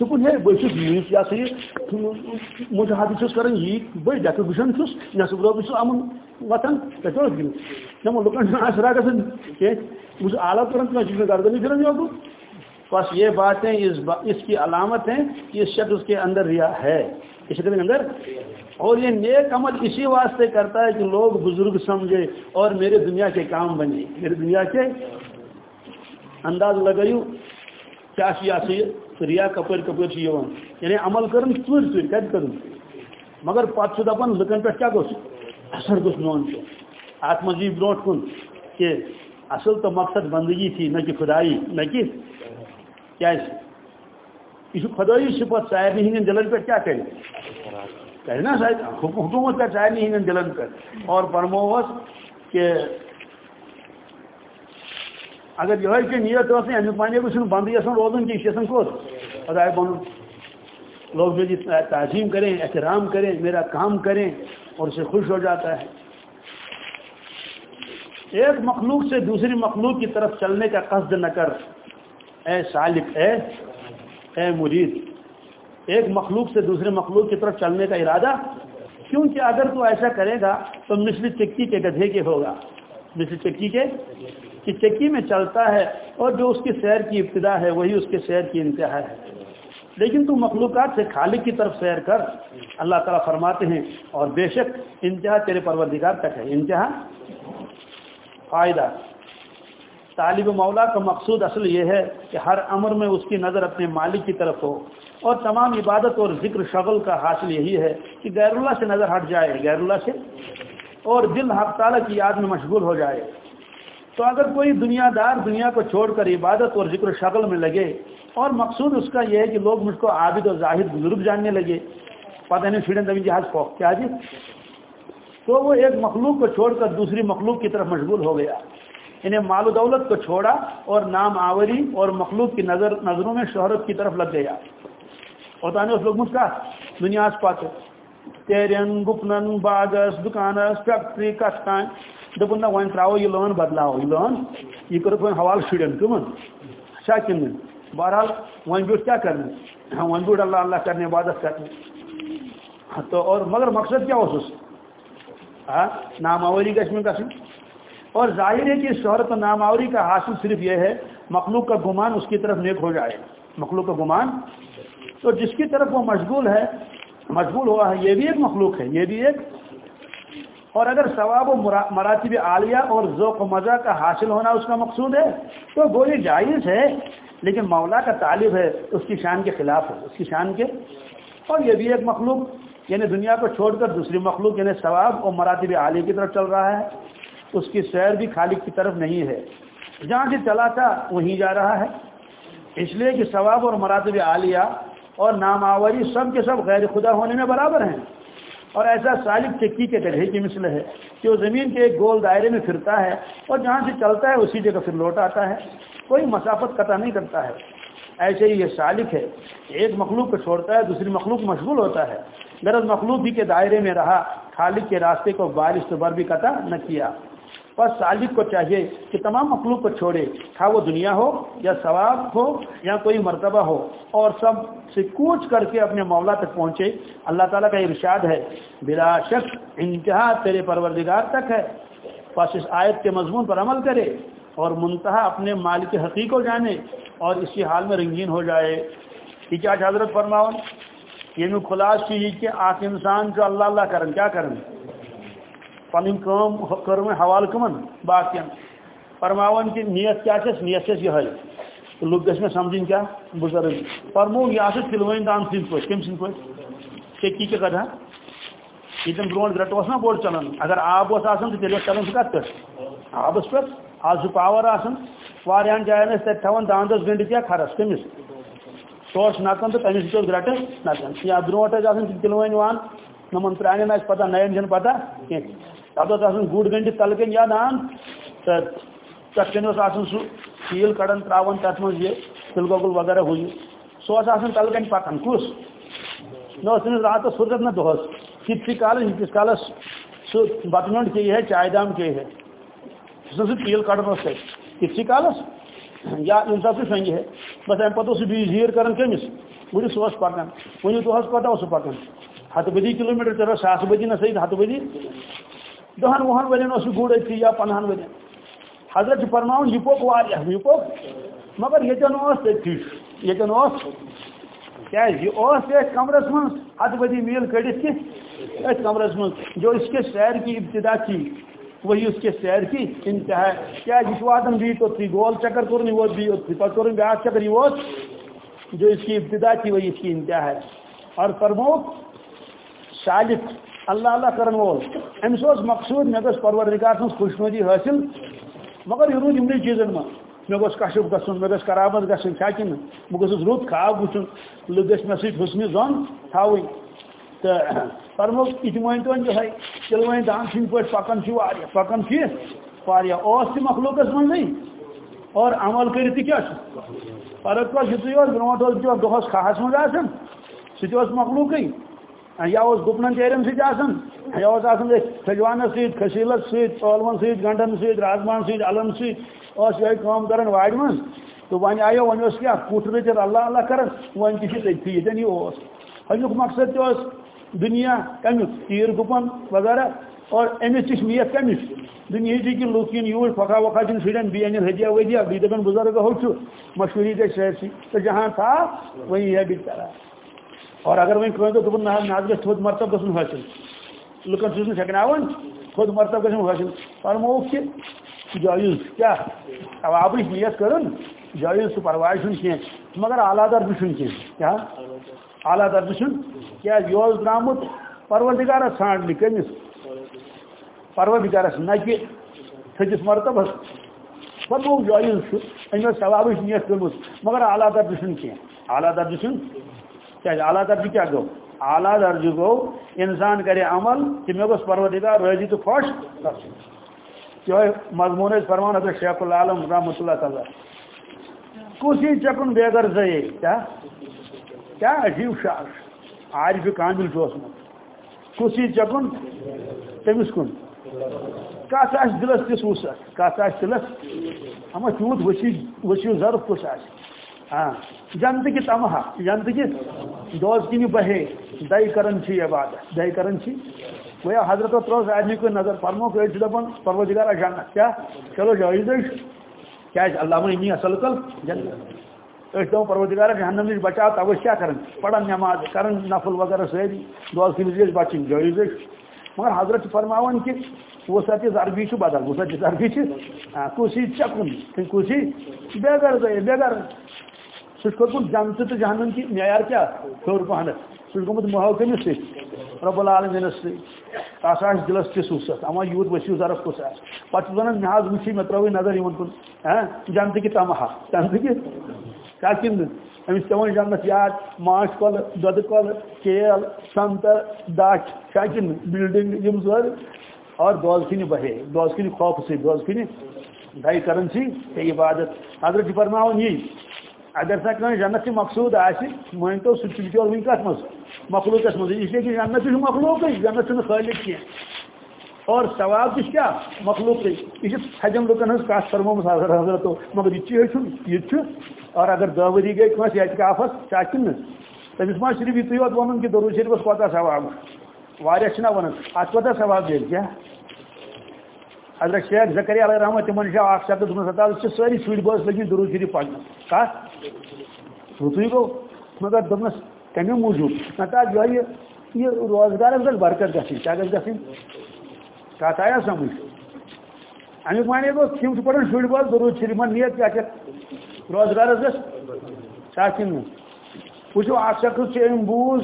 چکن ہے بہت یہ سا یہ مجھے حادث کریں یہ بڑی ڈیکوریشن چھس نصب روب بہت امن وطن تک نمو لکن آسرا گھن کہ مجھے اعلیٰ کریں گردنی پھرن جو بس یہ باتیں اس با اس کی علامت ہیں کہ اس شخص کے اندر ریا ہے۔ اس شخص کے اندر اور یہ نیک عمل اسی واسطے کرتا ہے کہ لوگ بزرگ سمجھے اور میرے دنیا کے کام بنے۔ میرے دنیا کے انداز لگائیو کیا سیاسی ریا کپر کپر یعنی عمل کرن ٹور ٹور کت کرن مگر پتہ دپان لکن پہ کیا گوس اثر گوس میون ات مزی بروٹ کن کہ اصل تو مقصد بندگی تھی، نہ کہ خدائی، نہ کہ یہ خدائی صفت سارے ہند دلن پہ کیا کرے؟ کرے نا حکومت کا سارے ہند دلن پہ اور فرموس کہ اگر یہ کہ نیت اس امیک مانے گھن بند یسن روزن کہ یہ کوت خدائے بن لوگ میری تعظیم کریں، احترام کریں، میرا کام کریں اور اسے خوش ہو جاتا ہے۔ ایک مخلوق سے دوسری مخلوق کی طرف چلنے کا قصد نہ کر۔ اے سالک، اے اے مرید، ایک مخلوق سے دوسرے مخلوق کی طرف چلنے کا ارادہ؟ کیونکہ اگر تو ایسا کرے گا تو مثل چکی کے گدھے کے ہوگا۔ مثل چکی کے، کہ چکی میں چلتا ہے اور جو اس کی سیر کی ابتدا ہے، وہی اس کے سیر کی انتہا ہے۔ لیکن تو مخلوقات سے خالق کی طرف سیر کر، اللہ تعالیٰ فرماتے ہیں، اور بے شک انتہا تیرے پروردگار تک ہے۔ انتہا فائدہ۔ طالب مولا کا مقصود اصل یہ ہے کہ ہر عمر میں اس کی نظر اپنے مالک کی طرف ہو اور تمام عبادت اور ذکر شغل کا حاصل یہی ہے کہ غیر اللہ سے نظر ہٹ جائے، غیر اللہ سے، اور دل حق تعالیٰ کی یاد میں مشغول ہو جائے۔ تو اگر کوئی دنیا دار دنیا کو چھوڑ کر عبادت اور ذکر شغل میں لگے اور مقصود اس کا یہ ہے کہ لوگ مجھ کو عابد اور ظاہر بزرگ جاننے لگے۔ پتہ نہیں فیڈن دبی جہاز کو کیا جی؟ تو وہ ایک مخلوق کو چھوڑ کر دوسری مخلوق کی طرف مشغول ہو گیا۔ انہیں مال و دولت کو چھوڑا اور نام آوری اور مخلوق کی نظر نظروں میں شہرت کی طرف لگ گیا۔ اور تانے اس لوگ مجھ کا دنیا پاتے تیرین گپنن باغس، دکانس، فیکٹری کت دپن نا ون تراو یہ لون بدلاو یہ لون۔ یہ کرو حوالہ شرین کمن اچھا کن بہرحال ون بیٹھ کیا کرنے؟ ہاں، ون بیٹھ اللہ اللہ کرنے، عبادت کرنے۔ تو اور مگر مقصد کیا اس ہاں، ناماوری گھر میں گھن اور ظاہر ہے کہ شہرت و ناماوری کا حاصل صرف یہ ہے، مخلوق کا گمان اس کی طرف نیک ہو جائے۔ مخلوق کا گمان۔ تو جس کی طرف وہ مشغول ہے، مشغول ہوا ہے، یہ بھی ایک مخلوق ہے، یہ بھی ایک۔ اور اگر ثواب و مراتب عالیہ اور ذوق و مزہ کا حاصل ہونا اس کا مقصود ہے، تو گولی جائز ہے، لیکن مولا کا طالب ہے، اس کی شان کے خلاف ہے، اس کی شان کے۔ اور یہ بھی ایک مخلوق یعنی دنیا کو چھوڑ کر دوسری مخلوق یعنی ثواب اور مراتب عالیہ کی طرف چل رہا ہے۔ اس کی سیر بھی خالق کی طرف نہیں ہے۔ جہاں سے چلا تھا، وہیں جا رہا ہے۔ اس لیے کہ ثواب اور مراتب عالیہ اور ناماوری سب کے سب غیر خدا ہونے میں برابر ہیں۔ اور ایسا سالک چکی کے گڑھے کی مثل ہے کہ وہ زمین کے ایک گول دائرے میں پھرتا ہے اور جہاں سے چلتا ہے، اسی جگہ پھر لوٹ آتا ہے۔ کوئی مسافت قطع نہیں کرتا ہے۔ ایسے ہی یہ سالک ہے۔ ایک مخلوق کو چھوڑتا ہے، دوسری مخلوق مشغول ہوتا ہے۔ غرض مخلوق بھی کے دائرے میں رہا، خالق کے راستے کو بارش تو بر بھی قطع نہ کیا۔ بس سالک کو چاہیے کہ تمام مخلوق کو چھوڑے تھا وہ دنیا ہو یا ثواب ہو یا کوئی مرتبہ ہو، اور سب سے کوچ کر کے اپنے مولا تک پہنچے۔ اللہ تعالیٰ کا ارشاد ہے، بلا شک انتہا تیرے پروردگار تک ہے۔ بس اس آیت کے مضمون پر عمل کرے اور منتہا اپنے مالک حقیق کو جانے اور اسی حال میں رنگین ہو جائے۔ ٹھیک ہے حضرت فرماؤ یہ میں خلاص چیز کہ آپ انسان جو اللہ اللہ کرن، کیا کریں پن کر حوالہ کمن باقین فرماون کہ نیت کیا نیت چھ یہ لوگ گھس میں سمجھن کیا؟ بزرگ۔ فرمو یہ تلوین دان سند پہ کم سند پہ چکی کے کتھا یہ برو گرٹ نا بوڑ چلان اگر آب اس تو تیل چلان سہ کت پہ آبس پہ آج پاور آسان واریاہن جائن ٲسۍ تتہِ داندس گنڈِتھ یا کھرس کٔمِس سُہ اوس نژان تہٕ تٔمِس سۭتۍ اوس یا برونٛٹھ ٲسۍ آسان نمن پرٛانٮ۪ن پتہ نَیَن چھَنہٕ پتہ کینٛہہ تَتھ اوس آسان گُڑ گٔنڈِتھ تَلہٕ کَنۍ یا دان تہٕ تَتھ کَنۍ اوس آسان سُہ تیٖل کَڑان ترٛاوان تَتھ منٛز یہِ تِلہٕ گۄگُل وغیرہ ہُہ یہِ سُہ اوس آسان تَلہٕ کَنۍ پَکان کُس نہ اوس تٔمِس راتَس فرصت نہ دۄہَس تِتسٕے کالَس ییٖتِس کالَس سُہ بَتہٕ میوٚنٛڈ چیٚیہِ ہے۔ چایہِ دام چیٚیہِ ہے یُس سُہ تیٖل کَڑان اوس تَتہِ تِتسٕے کالَس؟ یا ییٚمہِ ساتہٕ سُہ شۄنٛگہِ ہے۔ بَس اَمہِ پَتہٕ اوس سُہ بیٚیہِ زیٖر کَران کٔمِس وٕنہِ سُہ اوس پَکان وٕنہِ دۄہَس پَتہٕ اوس سُہ پَکان ہَتہٕ بٔدی کِلوٗ میٖٹر ژےٚ ساسہٕ بٔدی نہ سۭتۍ ہَتہٕ بٔدی۔ دہن وُہن ورین اوس گُر یا پندہن ورین حضرت چھِ فرماوان یہِ پوٚک۔ واریاہ یہِ مگر ییٚتٮ۪ن اوس تٔتھی ییٚتٮ۪ن اوس کیٛازِ یہِ اوس کمرس منٛز ہتھ ؤدی میٖل کٔڑِتھ کہِ أتھۍ کمرس منٛز جو اس کے سیر کی ابتدا تھی، وہی اس کے سیر کی انتہا کیٛازِ یہِ چھُ واتان بیٚیہِ توٚتھٕے گول چکر کوٚرُن یہِ ووت بیٚیہِ اوٚتھٕے پتہٕ کوٚرُن بیٛاکھ چکر، یہِ ووت جو اس کی ابتدا تھی، وہی اس کی انتہا ہے۔ اور فرموک سالک اللہ اللہ کرن وول۔ امس مقصود مے گھس پروردگار سن خوشنودی حاصل۔ مگر یہ روز یمن چیزن من مے گوس کشف گھن مے گھس کرامت گھن کیا کن؟ بہ گھس رت خواب وچن لوگ گھس مے سۭتۍ حسنہِ زۄن تھاوٕنۍ تہٕ فرمو یہِ تہِ ؤنۍ تو یِہوٚے تیٚلہِ ؤنۍ دان سٕنٛدۍ پٲٹھۍ پکان چھِ واریاہ پکان چھِ واریاہ اوس تہِ مخلوٗقس منٛزٕے اور عمل کٔرِتھ تہِ کیٛاہ چھُ فرق اوس یُتُے اوس برونٛٹھ اوس تہِ دۄہس کھہس منٛز آسان سُہ تہِ اوس یا اوس گُپنن چیرن سۭتۍ آسان یا اوس آسان أتھۍ تھجوانس سۭتۍ کھسیٖلس سۭتۍ ٲلون سۭتۍ گنڈن سۭتۍ رازمان سۭتۍ الن سۭتۍ اوس یِہوٚے کٲم کران وارِ منٛز۔ تہٕ وۄنۍ آیو وۄنۍ اوس کیٛاہ کُٹھ رٔٹِتھ اللہ اللہ کران وۄنۍ تہِ چھِ تٔتھی ییٚتٮ۪ن اوس۔ اَمیُک مقصد تہِ اوس، دُنیا کمیُک تیٖر گُپن وغیرہ، اور أمِس تہِ چھِ نیت کٔمِس دُنہِچی کہِ لُکھ یِن یوٗرۍ پھۄکھا وۄکھا دِن شُرٮ۪ن بیٚیہِ أنِن ہدیہ ؤدیہ بیٚیہِ دَپن بُزرگ ہُہ چھُ مشہوٗری گژھِ سٲرسٕے تہٕ جہاں تھا وۄنۍ ہے بِچارا اور اگر وۄنۍ کٲنٛسہِ دوٚپ دوٚپُن نہ حظ مےٚ حظ گژھِ تھوٚد مرتب گژھُن حٲصِل لُکن چھُس نہٕ ہیٚکناوان تھوٚد مرتب گژھُن حٲصِل فرمووُکھ کہِ جٲیِز کیٛاہ ثوابٕچ نیت کٔرٕن جٲیِز سُہ پرواے چھُنہٕ مگر اعلیٰ درجہٕ چھُنہٕ کیٛاہ اعلیٰ درجہٕ چھُنہٕ کیٛازِ یہِ اوس درٛامُت پروردِگارس ژھانٛڈنہِ کٔمِس پروردِگارس نہ کہِ تھٔدِس مرتبس فرمووُکھ جٲیِز چھُ أمۍ ٲس ثوابٕچ نیت کٔرمٕژ مگر اعلیٰ درجہٕ چھُنہٕ اعلیٰ درجہٕ چھُنہٕ کیا اعلیٰ درجہ کیا گو اعلیٰ درجہ گو انسان کرے عمل کہ مے گوس پروردگار راضی تو خوش جو مضمون فرمان حضرت شیخ العالم رحمۃ اللہ تعالی۔ کسی چکن بے گر زے کیا؟ کیا عجیب شاش عارف کامل چوسمت کسی چکن تمس کن۔ کس آس دلس تس وسعت کس آس دلس؟ اما تیوت وسیع وسیع ضرف کس آس ہاں۔ جنت کی تمہا جنت کی دوست کی بہے دئی کرن چھی عبادت دئی کرن چھی۔ وہ حضرت تروز آدمی کو نظر فرمو کہ ایچ دپن پروردگار جنت کیا؟ چلو جائز کیا اللہ من انی اصل کل؟ جنت ایچ دپن پروردگار جہنم نش بچاو تو کیا کرن؟ پڑھن نماز، کرن نفل وغیرہ ساری دوست کی نش بچن جائز مگر حضرت فرماون کہ وسعت ضربی بدل وسعت ضربی ہاں، کسی چکن کسی بے گر بے گر سہ کورمت جنت تو جہنم کی معیار کیا؟ ہور پہنت سہ گومت محو کمس سی رب العالمینس سی تس آس دلس تس وسعت اما یوت وسیع ضرف کس آس پتہ ونان مے حظ وچی مے تروی نظر یمن کن ہاں؟ جنت کی تمہا جنت کی؟ کیا کن امس پیون جنت یاد ماچھ کل دود کل، کیل سنتر دچ کیا کن بلڈنگ یم سر اور دوز کن بہے. دوز کن خوف سی دوز کن دائی سی عبادت. حضرت جی فرماون یہ اگر سا کہیں جنت سے مقصود آئے مان تو سہ بچور ون کت مز مخلوق مز اس لیے کہ جنت سے مخلوق جنت سے خالق کی اور ثواب تہ کیا مخلوق یہ حجم لکن ہز کت فرمو حضرت حضرت مگر یہ یہ اور اگر دہ وری گئی کنس اعتکافس کیا کن تمس ما صرف یہ یوت ون کہ درود شریفس کوتہ ثواب۔ واریاہ چھنا ونان ات کوتہ ثواب دے کیا حضرت شیخ زکری علیہ رحمت تمن شاہ اخ شخص دن ستال چھ ساری شُرۍ بٲژ لگی درود شریف پڑھن کتھ رُتُے گوٚو مگر دوٚپنس کمہِ موٗجوٗب نتہٕ یہِ یہِ روزگارس گژھِ برکت گژھٕنۍ کیٛاہ گژھِ گژھٕنۍ کتھ آیا سمجھ امیُک معنی گوٚو تِم چھِ پران شُرۍ بٲژ درود شریف، من نیت کیٛاہ چھِ روزگارس گژھِ کیٛاہ کِنہٕ نہٕ شخص چھُ أمۍ بوٗز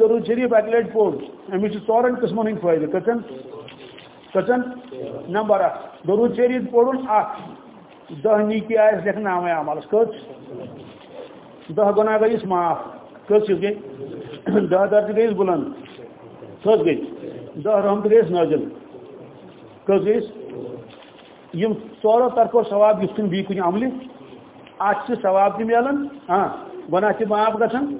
درود شریف اکہِ لٹہِ پوٚر أمِس چھِ ژورن قٕسمن ہٕنٛدۍ فٲیدٕ کٔژن کٔژن نمبر اکھ درود شریف پڑھن اخ دہ نیکی آئس لیکن نام عملس کت دہ گناہ گئیس معاف کت گئی دہ درد گئیس بلند کت گئی دہ رحمت گئیس نازل کت گئیس یم ژورو طرفو ثواب یس بی کن عمل ات ثواب تہ ملان ہاں گناہ تہ معاف گھن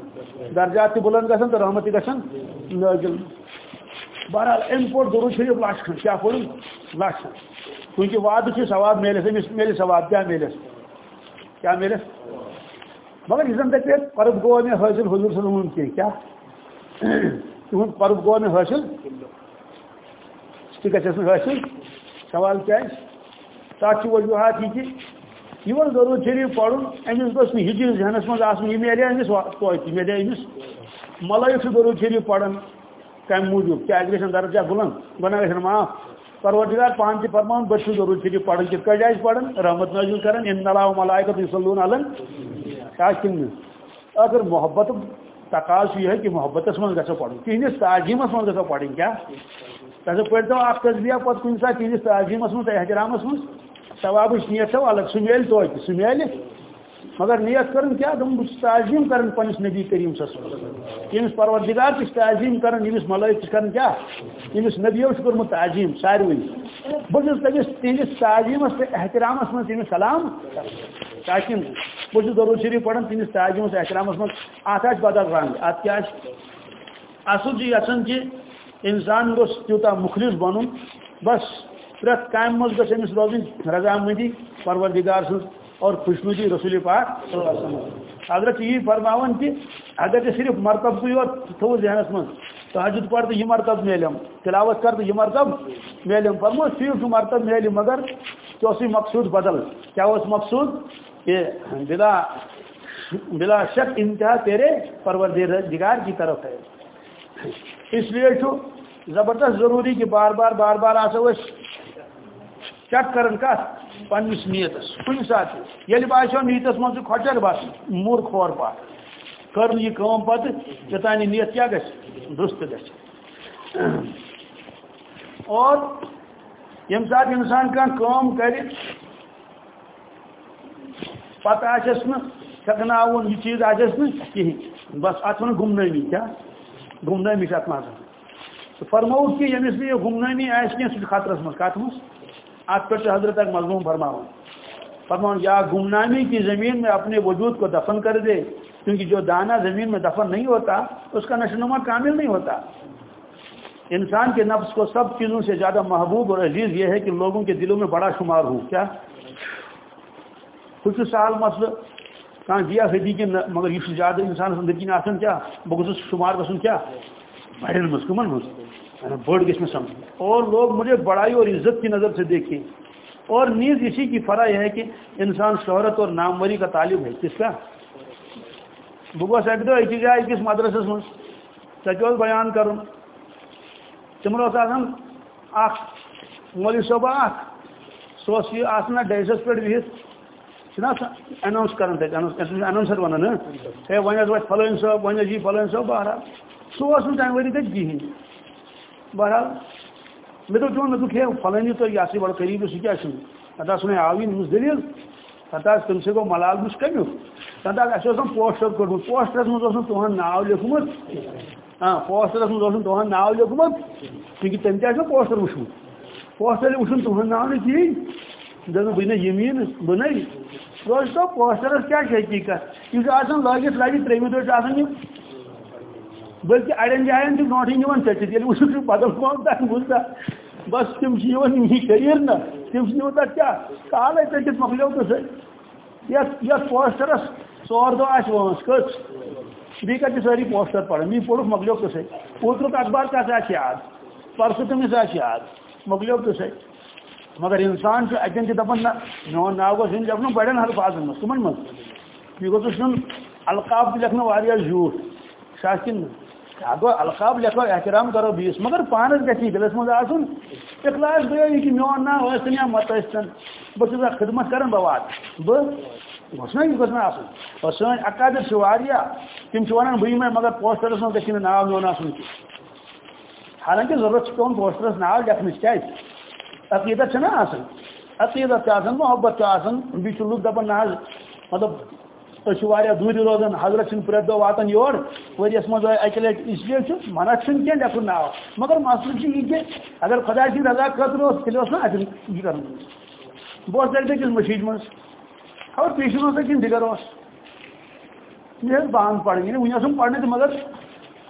درجات تہ بلند گھن تو رحمت تہ گھن نازل بہرحال ام پور درود شریف لچھ کھن کیا پڑھ لچھ کھن کیونکہ وعدہ سے ثواب میلس امس میلے ثواب کیا میلس کیا میلس مگر یہ زن دپے پرب گو میں حاصل حضور صلی اللہ علیہ وسلم کیا؟ تہد پرب گو میں حاصل؟ ٹھیک ہے حاصل؟ سوال کیا تک وجوہات یہ کہ یہ ضرور شریف پڑھن امس گوس نا ہجی ذہنس مز آن یہ میلے امس توتہ میلے امس ملائک ضرور شریف پڑھن۔ کم موجود، کیا گھن درجہ بلند؟ گناہ گھن معاف پروردگار پان تہ فرمان بچو ضرور چھ پڑھن کت کج آس پڑھن؟ رحمت نازل کرن، ان اللہ ملائکۃ یصلون علی کیا کن اگر محبت تقاض یہ ہے کہ محبت من گھو پڑھن تہندس تعظیمس من گھو پڑھن کیا؟ تہذا پڑھو اخ تصبیہ پتہ کن سات تہندس تعظیمس من احترامس من ثواب نیت تھو الگ سہ میل توتہ سہ میلہ مگر نیت کرن کیا؟ دم تعظیم کرن پنس نبی کریم صلی اللہ علیہ وسلم. یمس پروردگار کس تعظیم کرن یعنی یمس ملائک کرن کیا؟ یعنی یمس نبیو چھ کرمت تعظیم ساروی بس تمس تہندس تعظیمس تو احترامس من تمس سلام تاکہ بس درود شریف پڑھن تہندس تعظیمس احترامس من ات بدل رنگ ات کیا اصل چھ یسن کہ انسان گوس تیوتا مخلص بنن بس پرت کام مز گھس امس روزن رضامندی پروردگار سن اور خوشنودی رسول پاک صلی اللہ علیہ وسلم۔ حضرت یہ فرماون کہ اگر صرف مرتب کو اور تھو ذہنس من تحجد پڑھ تو یہ مرتب میلم تلاوت کر تو یہ مرتب میلم فرمو صرف مرتب میلم مگر تو اسی مقصود بدل؟ کیا اس مقصود؟ کہ بلا بلا شک انتہا تیرے پروردگار کی طرف ہے۔ اس لیے تو زبردست ضروری کہ بار بار بار بار آسو چیک کرن کت پنس نیتس کن سات یل باسو نیتس من کھچر بس مور کھور پا کر یہ کام پتہ یوتان نیت کیا گھس درست گھس اور یم سات انسان کان کام کر، پتہ آس نا چھکناون یہ چیز آس نا کہین بس ات ون گمنامی کیا گمنامی ات مز فرمو کہ یمس یہ گمنامی آس کی سہ خطرس مز کت مز آپ پر حضرت تک مضمون فرماؤں۔ فرماؤں، یا گمنامی کی زمین میں اپنے وجود کو دفن کر دے، کیونکہ جو دانہ زمین میں دفن نہیں ہوتا، اس کا نشنما کامل نہیں ہوتا۔ انسان کے نفس کو سب چیزوں سے زیادہ محبوب اور عزیز یہ ہے کہ لوگوں کے دلوں میں بڑا شمار ہو۔ کیا؟ کچھ سال مسئلہ کہاں دیا خدی کے مگر یہ زیادہ انسان زندگی میں آسن کیا؟ بہت شمار گسن کیا؟ بڑے مسکمن مسکمن بڑ گس میں سمجھ اور لوگ مجھے بڑائی اور عزت کی نظر سے دیکھیں۔ اور نیز اسی کی فرا یہ ہے کہ انسان شہرت اور ناموری کا طالب ہے۔ کس کا؟ بگو سکتے ہو ایک جائے کس مدرسس من سچو بیان کرن تمن اخ مولوی صبح اخ سوس یہ آسنا ڈیسس پہ بہت چھنا اناؤنس کرن تک اناؤنسر ونان ہے ون فلٲنۍ صٲب ون جی فلٲنۍ صٲب بہرحال سہ اوس نہٕ تمہِ ؤری تَتہِ بہرحال مے تو چون مے تو فلانی جی تو یہ بڑا قریب سی کیا سن پتہ سنے آوی نمس دلیل پتہ تم سے کو ملال مش کمیو پتہ پوسٹر کوڈ پوسٹر مز اوسن توہن ناو لیکھمت ہاں پوسٹر مز اوسن توہن ناو لیکھمت کیونکہ تم کیا پوسٹر وشو۔ پوسٹر وشن توہن ناو نہیں کی دن بنا یمین بنائی۔ روز تو پوسٹر کیا حقیقت یہ آسان لگت لگی ترمی دن آسان بلکہ اڑین جائن نوٹی نوان ٹچت یل وچھو بدل کون تک بوزتا بس تم یہ کریئر نا۔ تم تک کیا؟ کال ٹچت مکلیو تو سی یس پوسٹرس ژور دہ آس وانس کچھ بی کتہ ساری پوسٹر پڑھن بی پوڑھ مکلیو تو سی اوترک اخبار کس آس یاد پرسو تمس آس یاد مکلیو تو سی مگر انسان اتن دپان نا میون ناو گوس لکھن بڑین الفاظن مز کمن مز یہ گوس القاب تہ لکھن جھوٹ۔ شاہ کن گو القاب لکھو احترام کرو بیس، مگر پانس گی دلس مز آن اخلاص گو یہ کہ میون نا ٲسن یا مت ٲسن بہت خدمت کران بہ وات بہت یہ گھس نا اور سن اکادر تم ونان بہ مگر پوسٹرس من گھن نا میون آن حالانکہ ضرورت پیون پوسٹرس نا لکھنچ کیا عقیدت نا آسان عقیدت محبت بیس لوگ دپان نہ مطلب اچھا دور روزان حضرت سن پریت دہ واتان یور ورس مز اکہ لٹ اس لیے منع کی لیکن نا مگر مسئلہ یہ کہ اگر خدا سی رضا خطر تیل نا اتن یہ کر بہت تیل بیس مشید من خبر پیشن اوسا کن دگر اس یہ بانگ پڑھیں ون پڑھنے تو مگر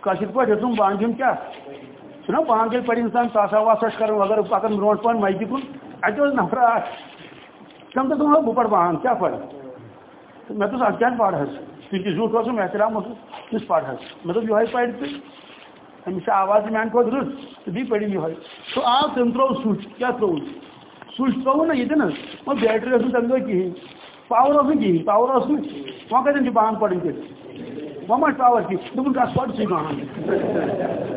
کشر پہ ہم بانگ ہم کیا چھنا بانگ یل پڑھ انسان تاسا واسا کر اگر پکان برو پہ مائکہ کن اتہ نفر تم تو دہ بہ پڑھ بانگ کیا پڑھ میں تو کیا پڑھ کیونکہ زیوٹ اس احترام کس پڑھ میں تو یہ پڑھ تو امس آواز میان کھت رت تو دی پڑھی یہ تو آ تم ترو سوچ، کیا ترو سوچ ترو نا یہ نا۔ وہ بیٹری اس تم دہ کہین پاور اس کہین پاور اس وہ کتن بانگ پڑھن تیل وہ مت پاور کی دن کس پڑھ سی بانگ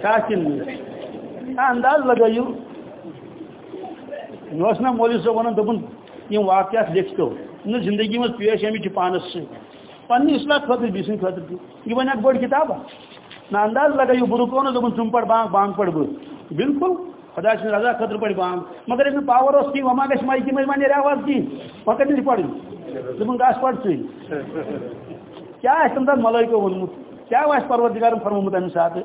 کیا کن انداز لگائیو؟ مے نا مولوی صاحب ونان دپن یم واقعات لکھتو نا زندگی مز پیش آمت پانس سے۔ پنہ اصلاح خاطر بیس خاطر تھی یہ ون بڑ کتاب نہ انداز لگا، یہ برو کو دن تم پڑ، بانگ بانگ پڑ بہ بالکل، خدا سن رضا، خطر پڑ، بانگ۔ مگر ام پاور اس کی وما گش مائکی مز ون آواز کی۔ وہ کتنے پڑ دن گاس پڑ سی کیا تم تک ملائکہ ونمت کیا آس پروردگار فرموت امہ سات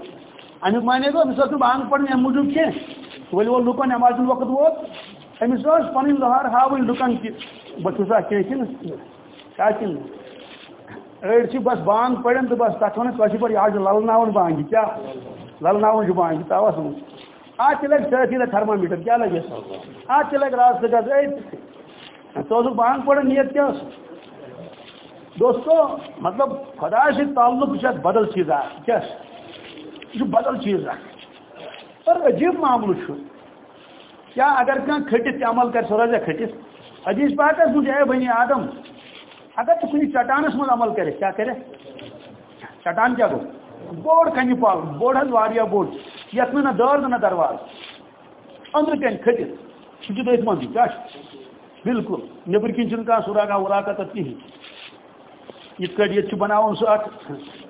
امیک مانے گو امس بانگ پڑھ ام موجود کی ول وہ لکن نماز وقت ووت أمس امس پن لہر ہاوی لکن کہ بہت کن کیا اڑ بس بانگ پڑن تو بس تک ونان پہ آج للن بانگ کیا للناون للن بانگ تو سم آج تہ لگ سر سیدھا تھرما میٹر کیا لگے آج تہ لگ رات گھر تو بانگ پڑن نیت کیا دوستو مطلب خدا سے تعلق یہ بدل چیز کیا یہ بدل چیز اور عجیب معاملہ کیا اگر کھان کھٹس عمل کر سہ روزہ کھٹس؟ حدیث پاکس مجھے اے بنی آدم، اگر تو کنی چٹانس من عمل کرے، کیا کرے؟ چٹان کیا گو بوڑ کنی پال بوڑ حض واریا بوڑ یت میں نہ دار نہ درواز اندر کن کھٹس سہ دت من کیا؟ بالکل، نبر کن چھ کھانا سراغا وراغا تر کہین یہ کٹ بناون سہ اک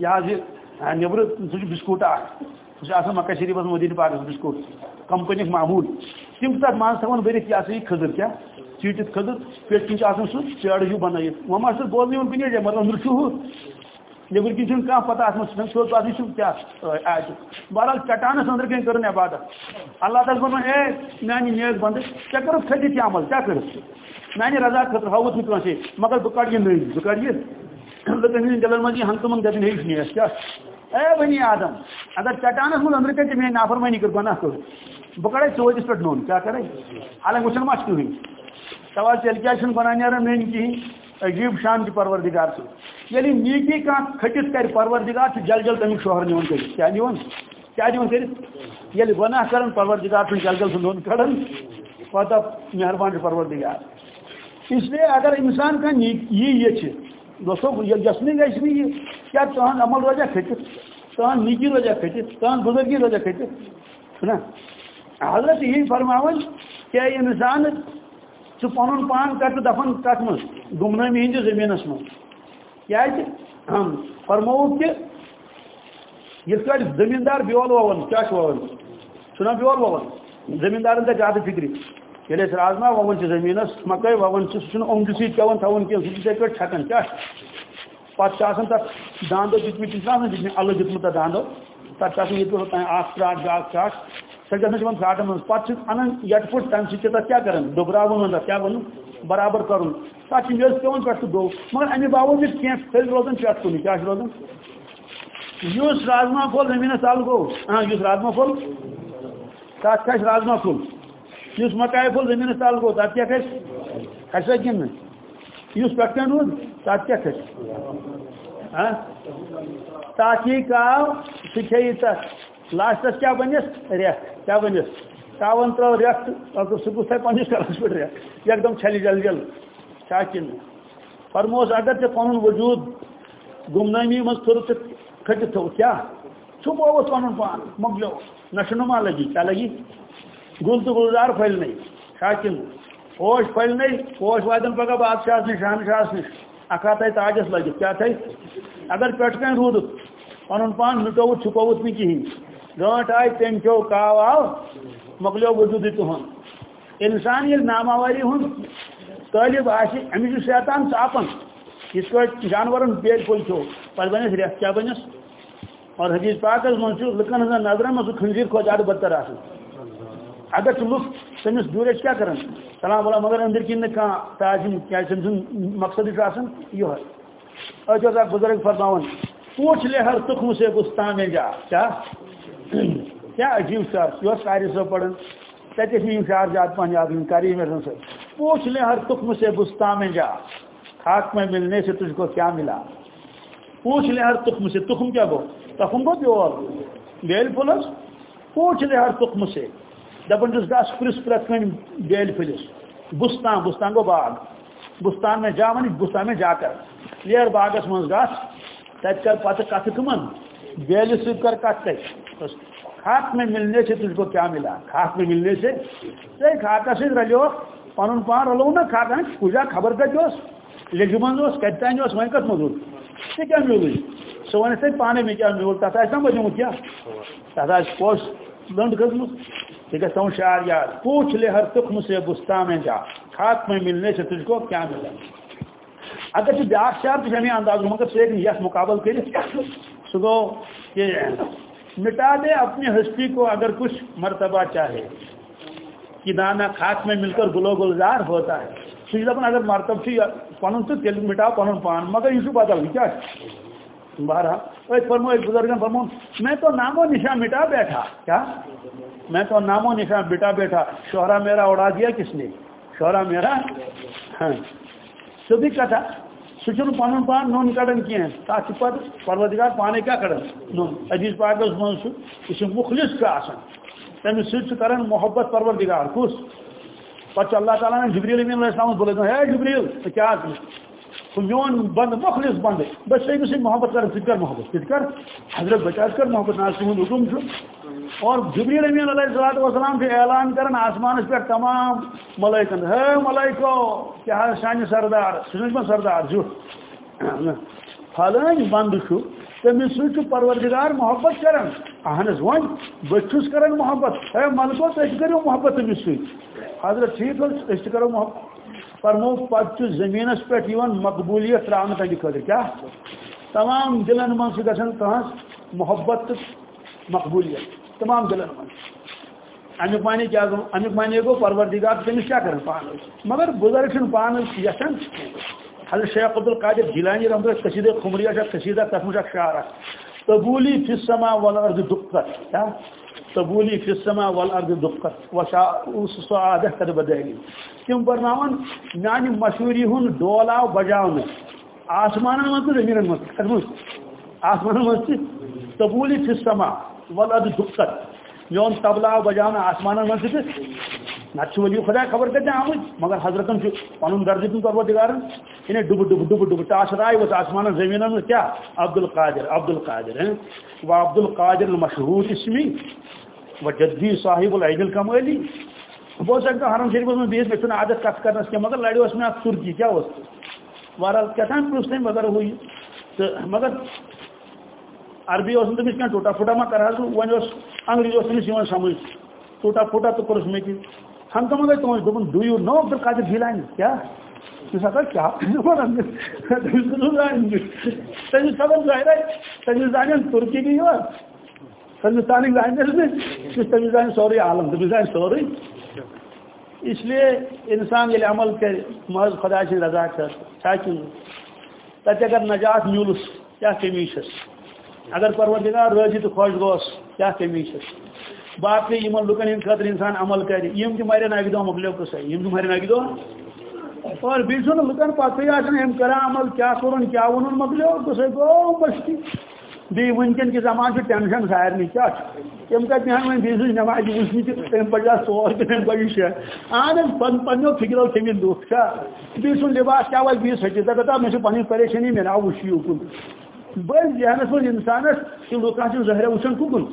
یہ نبر سہ بسکوٹ اک سہ مکہ شریف مدین پاک بسکوٹ۔ کمپنی معمول۔ تم تک مان تھوان برت یہ کھزر کیا چیٹت کھدت پیٹ کن سہ پیڑ ہوں بنائت وہ ما بولنے کن جائے مطلب اندر چھ نبر کن چھ کھانا پتہ ات من سوز پتہ کیا آج بہرحال چٹانس اندر کن کر عبادت اللہ تعالیٰ ون اے میانہ نیک بند ژے کر کھٹت یہ عمل کیا کر میانہ رضا خطر ہاوت نی کانسے مگر بہ کڑ یہ نئی بہ کڑ یہ لکن ہند دلن من یہ ہنگ من دبن ہیچ نیس کیا اے بنی آدم، اگر چٹانس من اندر کن میری نافرمانی کر گناہ کر بہ کڑے چوتس پہ نون کیا کرے؟ حالانکہ وچن ما چھ سوال تیل کیا بنا نیران نین کہین عجیب شان کی پروردگار سے۔ یعنی نیکی کا کھٹس کر پروردگار سے جل جل تمیک شوہر نیون کر کیا نیون؟ کیا نیون کر یعنی گناہ کرن، پروردگار سے جل جل سے نیون کرن پتہ مہربان پروردگار۔ اس لیے اگر انسان کا یہ یہ چھ دوستو یس نہیں یہ کیا تہن عمل روزہ کھٹس تہن نیکی روزہ کھٹس تہن بزرگی روزہ کھٹس نا حضرت یہی فرماون کہ انسان ٹھیک پن پان کر دفن کت من گمنامی ہندس زمینس من کیا فرمو کہ یت کٹ زمیندار بیول وون کیا وون چھنا بیول وون زمیندار تے زیادہ فکری یل رازما وون زمینس مکئی، وون سہ اومد سی پیون تھون کی سہ پہ چھکان کیا پتہ تک داندو دتمت دتمت اللہ دتمت داندو۔ تک یہ اخ ٹراٹ بیاکھ ٹراٹ سر گھن ٹھاٹن من پہ انان یٹ پٹ تمہ سب تک کیا کران ڈبراون کیا ون برابر کرن تک میز پیون پہ دو؟ مگر امہ باوجود جی کی پھل روزان پھٹ کن کیا روزان اس رازما پھول، زمین تل گو ہاں رازما پھول۔ تک کھس رازما پھول۔ اس مکائی پھول زمین تل گو تک کیا کھس کھسا کن اس پہ رود تک کیا کھس ہاں تحقیق آو سہ کھیی تک لاسٹس کیا بنس ریت کیا بنس تاون ترو ریت سہ گوس تھے پنس کلس پہ ریت ایک دم چھلہِ جل جل. کیا کن فرموس اگر ژے پن وجود. گمنامی مز تھر ژے کھٹت تھو کیا؟ چھپوس پن پان مۄکلیو نشنما لگی. کیا لگی؟ گل تو گلزار پھلنے کیا کن پوش پھلنے پوش واتن پگہ بادشاہ نش شاہنشاہس نش اکھا تھے تاجس لگت کیا تھے؟ اگر پٮ۪ٹھ کن روٗدُت پنُن پان مِٹووُت چھُپووُت نہٕ کِہیٖنۍ گٲنٛٹ آیہِ تٔمۍ کھیوٚو کاو آو مۄکلیو وجوٗدٕے تُہُنٛد انسان یہ ناماواری ہوں طالب آس امس شیطان ثاپن اس کو جانورن بیل پل چھو پہ بنس ریت کیا بنس اور حدیث پاک من لکن ہز نظر من خنزیر کھو زیادہ بدتر آ اگر لک تمس دور کیا کرن سلام علیکم مگر اندر کن تعظیم کیا تم مقصد یہ اچھا بزرگ فرماون پوچھ لے ہر تخم سے گستان میں جا کیا کیا عجیب شعر یہ ساری سو پڑھن تتس میں شعر جات پہن یاد کری میں سے پوچھ لے ہر تخم سے گستان میں جا خاک میں ملنے سے تجھ کو کیا ملا پوچھ لے ہر تخم سے تخم کیا گو تخم کو پیور بیل پھلس پوچھ لے ہر تخم سے دپن جس گاس پرس پرت کن بیل پھلس بستان بستان کو باغ۔ بستان میں جا ون بستان میں جا کر۔ لیر باغس من گاس۔ تت کر پتہ کت کمن بیل ست کر کت خاک میں ملنے سے تجھ کو کیا ملا؟ خاک میں ملنے سے؟ تے کھاکا سے رلیو۔ پن پان رلو نا کھاکا پوجا خبر کتوس لیکن من کتان وین کت مزور؟ ژے کیا میول سہ ون تے پانے میں کیا میول تتھ آس نا بجمت کیا تتھ آس پوش لنڈ کھسمت یہ گھس شعر یاد پوچھ لے ہر تخم سے بستان میں جا۔ خاک میں ملنے سے تجھ کو کیا ملا اگر یہ بیاا شعر تھی انداز مگر ثہ یس مقابل کر سہ گو کہ مٹا دے اپنی ہستی کو اگر کچھ مرتبہ چاہے۔ کہ دانا خاک میں مل کر گلو گلزار ہوتا ہے۔ سہ دپان اگر مرتب پن تو تیل مٹاؤ پن پان، مگر یہ بدل کیا بہرحال فرمو ایک بزرگن فرمو، میں تو نام و نشان مٹا بیٹھا۔ کیا؟ میں تو نام و نشان مٹا بیٹھا۔ شہرا میرا اڑا دیا کس نے؟ شہرا میرا۔ ہاں۔ سیدھی کتھا سہ پن پان نون کڑان کی تک پہ پروردگار پانے کیا کڑان نون۔ عزیز پاکس من یہ مخلص کا تمس سی کران محبت پروردگار۔ کس پتہ اللہ تعالیٰ نے جبریل امین علیہ السلام بولے ہے جبریل، تو کیا میون بند مخلص بند بس سی سی محبت کر ثت کر محبت ثت کر حضرت بچاس کر، محبت ناز تہد حکم اور جبریل امین علیہ السلام وسلام سے اعلان کرن، آسمان پہ تمام ملائکن ہے ملائکو کیا سان سردار؟ سہ جی سردار جھوٹ فلان بند تمس سی پروردگار محبت کران اہن ون بس کران محبت. ہے ملکو تھی کرو محبت تمس سی حضرت ٹھیک اس کرو محبت. فرمو پتہ زمینس پہ مقبولیت تراؤن تمہیں خاطر کیا؟ تمام دلن من سے گھن تہذ محبت مقبولیت. تمام دلن من امیک معنی کیا گو امیک معنی گو پروردگار تمس کیا کرن پان مگر بزرگ چھ پان یسن حضرت شیخ عبد القادر جیلانی رحمۃ اللہ قصیدہ خمریہ قصیدہ تتھ شعر قبولی فی السماء والارض دقت. کیا؟ قبولی فی السماء والارض دقت وسعادہ قد بدلی. تم برناون میانی مشہوری ہن ڈولاو بجاون آسمان من تو زمین من قدمس آسمان من قبولی فی السماء والارض دقت. میون تبلا بجاون آسمان من تو نت ولی خدا خبر کتنے آمت مگر حضرتن پن درد دن پروردگار انہیں ڈب ڈب ڈب ڈب ٹاس رائے وہ آسمان زمین کیا؟ عبد القادر عبد القادر ہیں؟ وہ عبد القادر المشہور اسمی. وہ جدی صاحب العید الکمالی بہت سکتا حرم شریف میں بیس میں عادت کت کرنا کیا مگر لڑی اس میں آپ ترکی کیا اس بہرحال کیا تھا پوچھ نہیں مگر ہوئی. تو مگر عربی اس تمس کیا ٹوٹا پھوٹا ما کر ون انگریزی اس تمس سمجھ. ٹوٹا پھوٹا تو کورس میں کی. ہم تو مگر تمہیں دوپن ڈو یو نو عبد القادر جیلانی کیا؟ کیا؟ تمہیں سبق ظاہر ہے. تمہیں زان ترکی بھی ہوا. ہندوستانی زان میں تمہیں زان سوری، عالم تمہیں زان سوری۔ اس لیے انسان یہ عمل کے محض خدا سے رضا کر تاکہ تک اگر نجات میولس کیا کمیش اگر پروردگار روزی تو خوش گوس، کیا کمیش باقی یمن لکن ہند خاطر انسان عمل کر یم تہ اکہ دہ مکلیو قصہ یم تہ مرن اکہ دہ اور بیچ لکن پتہ آن کران عمل، کیا کورن کیا ون مکلیو قصہ گو مستی بی ونکن کے زمان سے ٹینشن سارے کیا تم کتنے ہن بیس نماز وچنی تم بجا سور تم بجی شہ آن پن پنو فکرو تھمن دکھ بیس لباس کیا وی بیس ہٹی دپا مے پن پریشانی مے آو وشی کن بل ذہنس من انسانس کہ لکان ظاہر وچان کن۔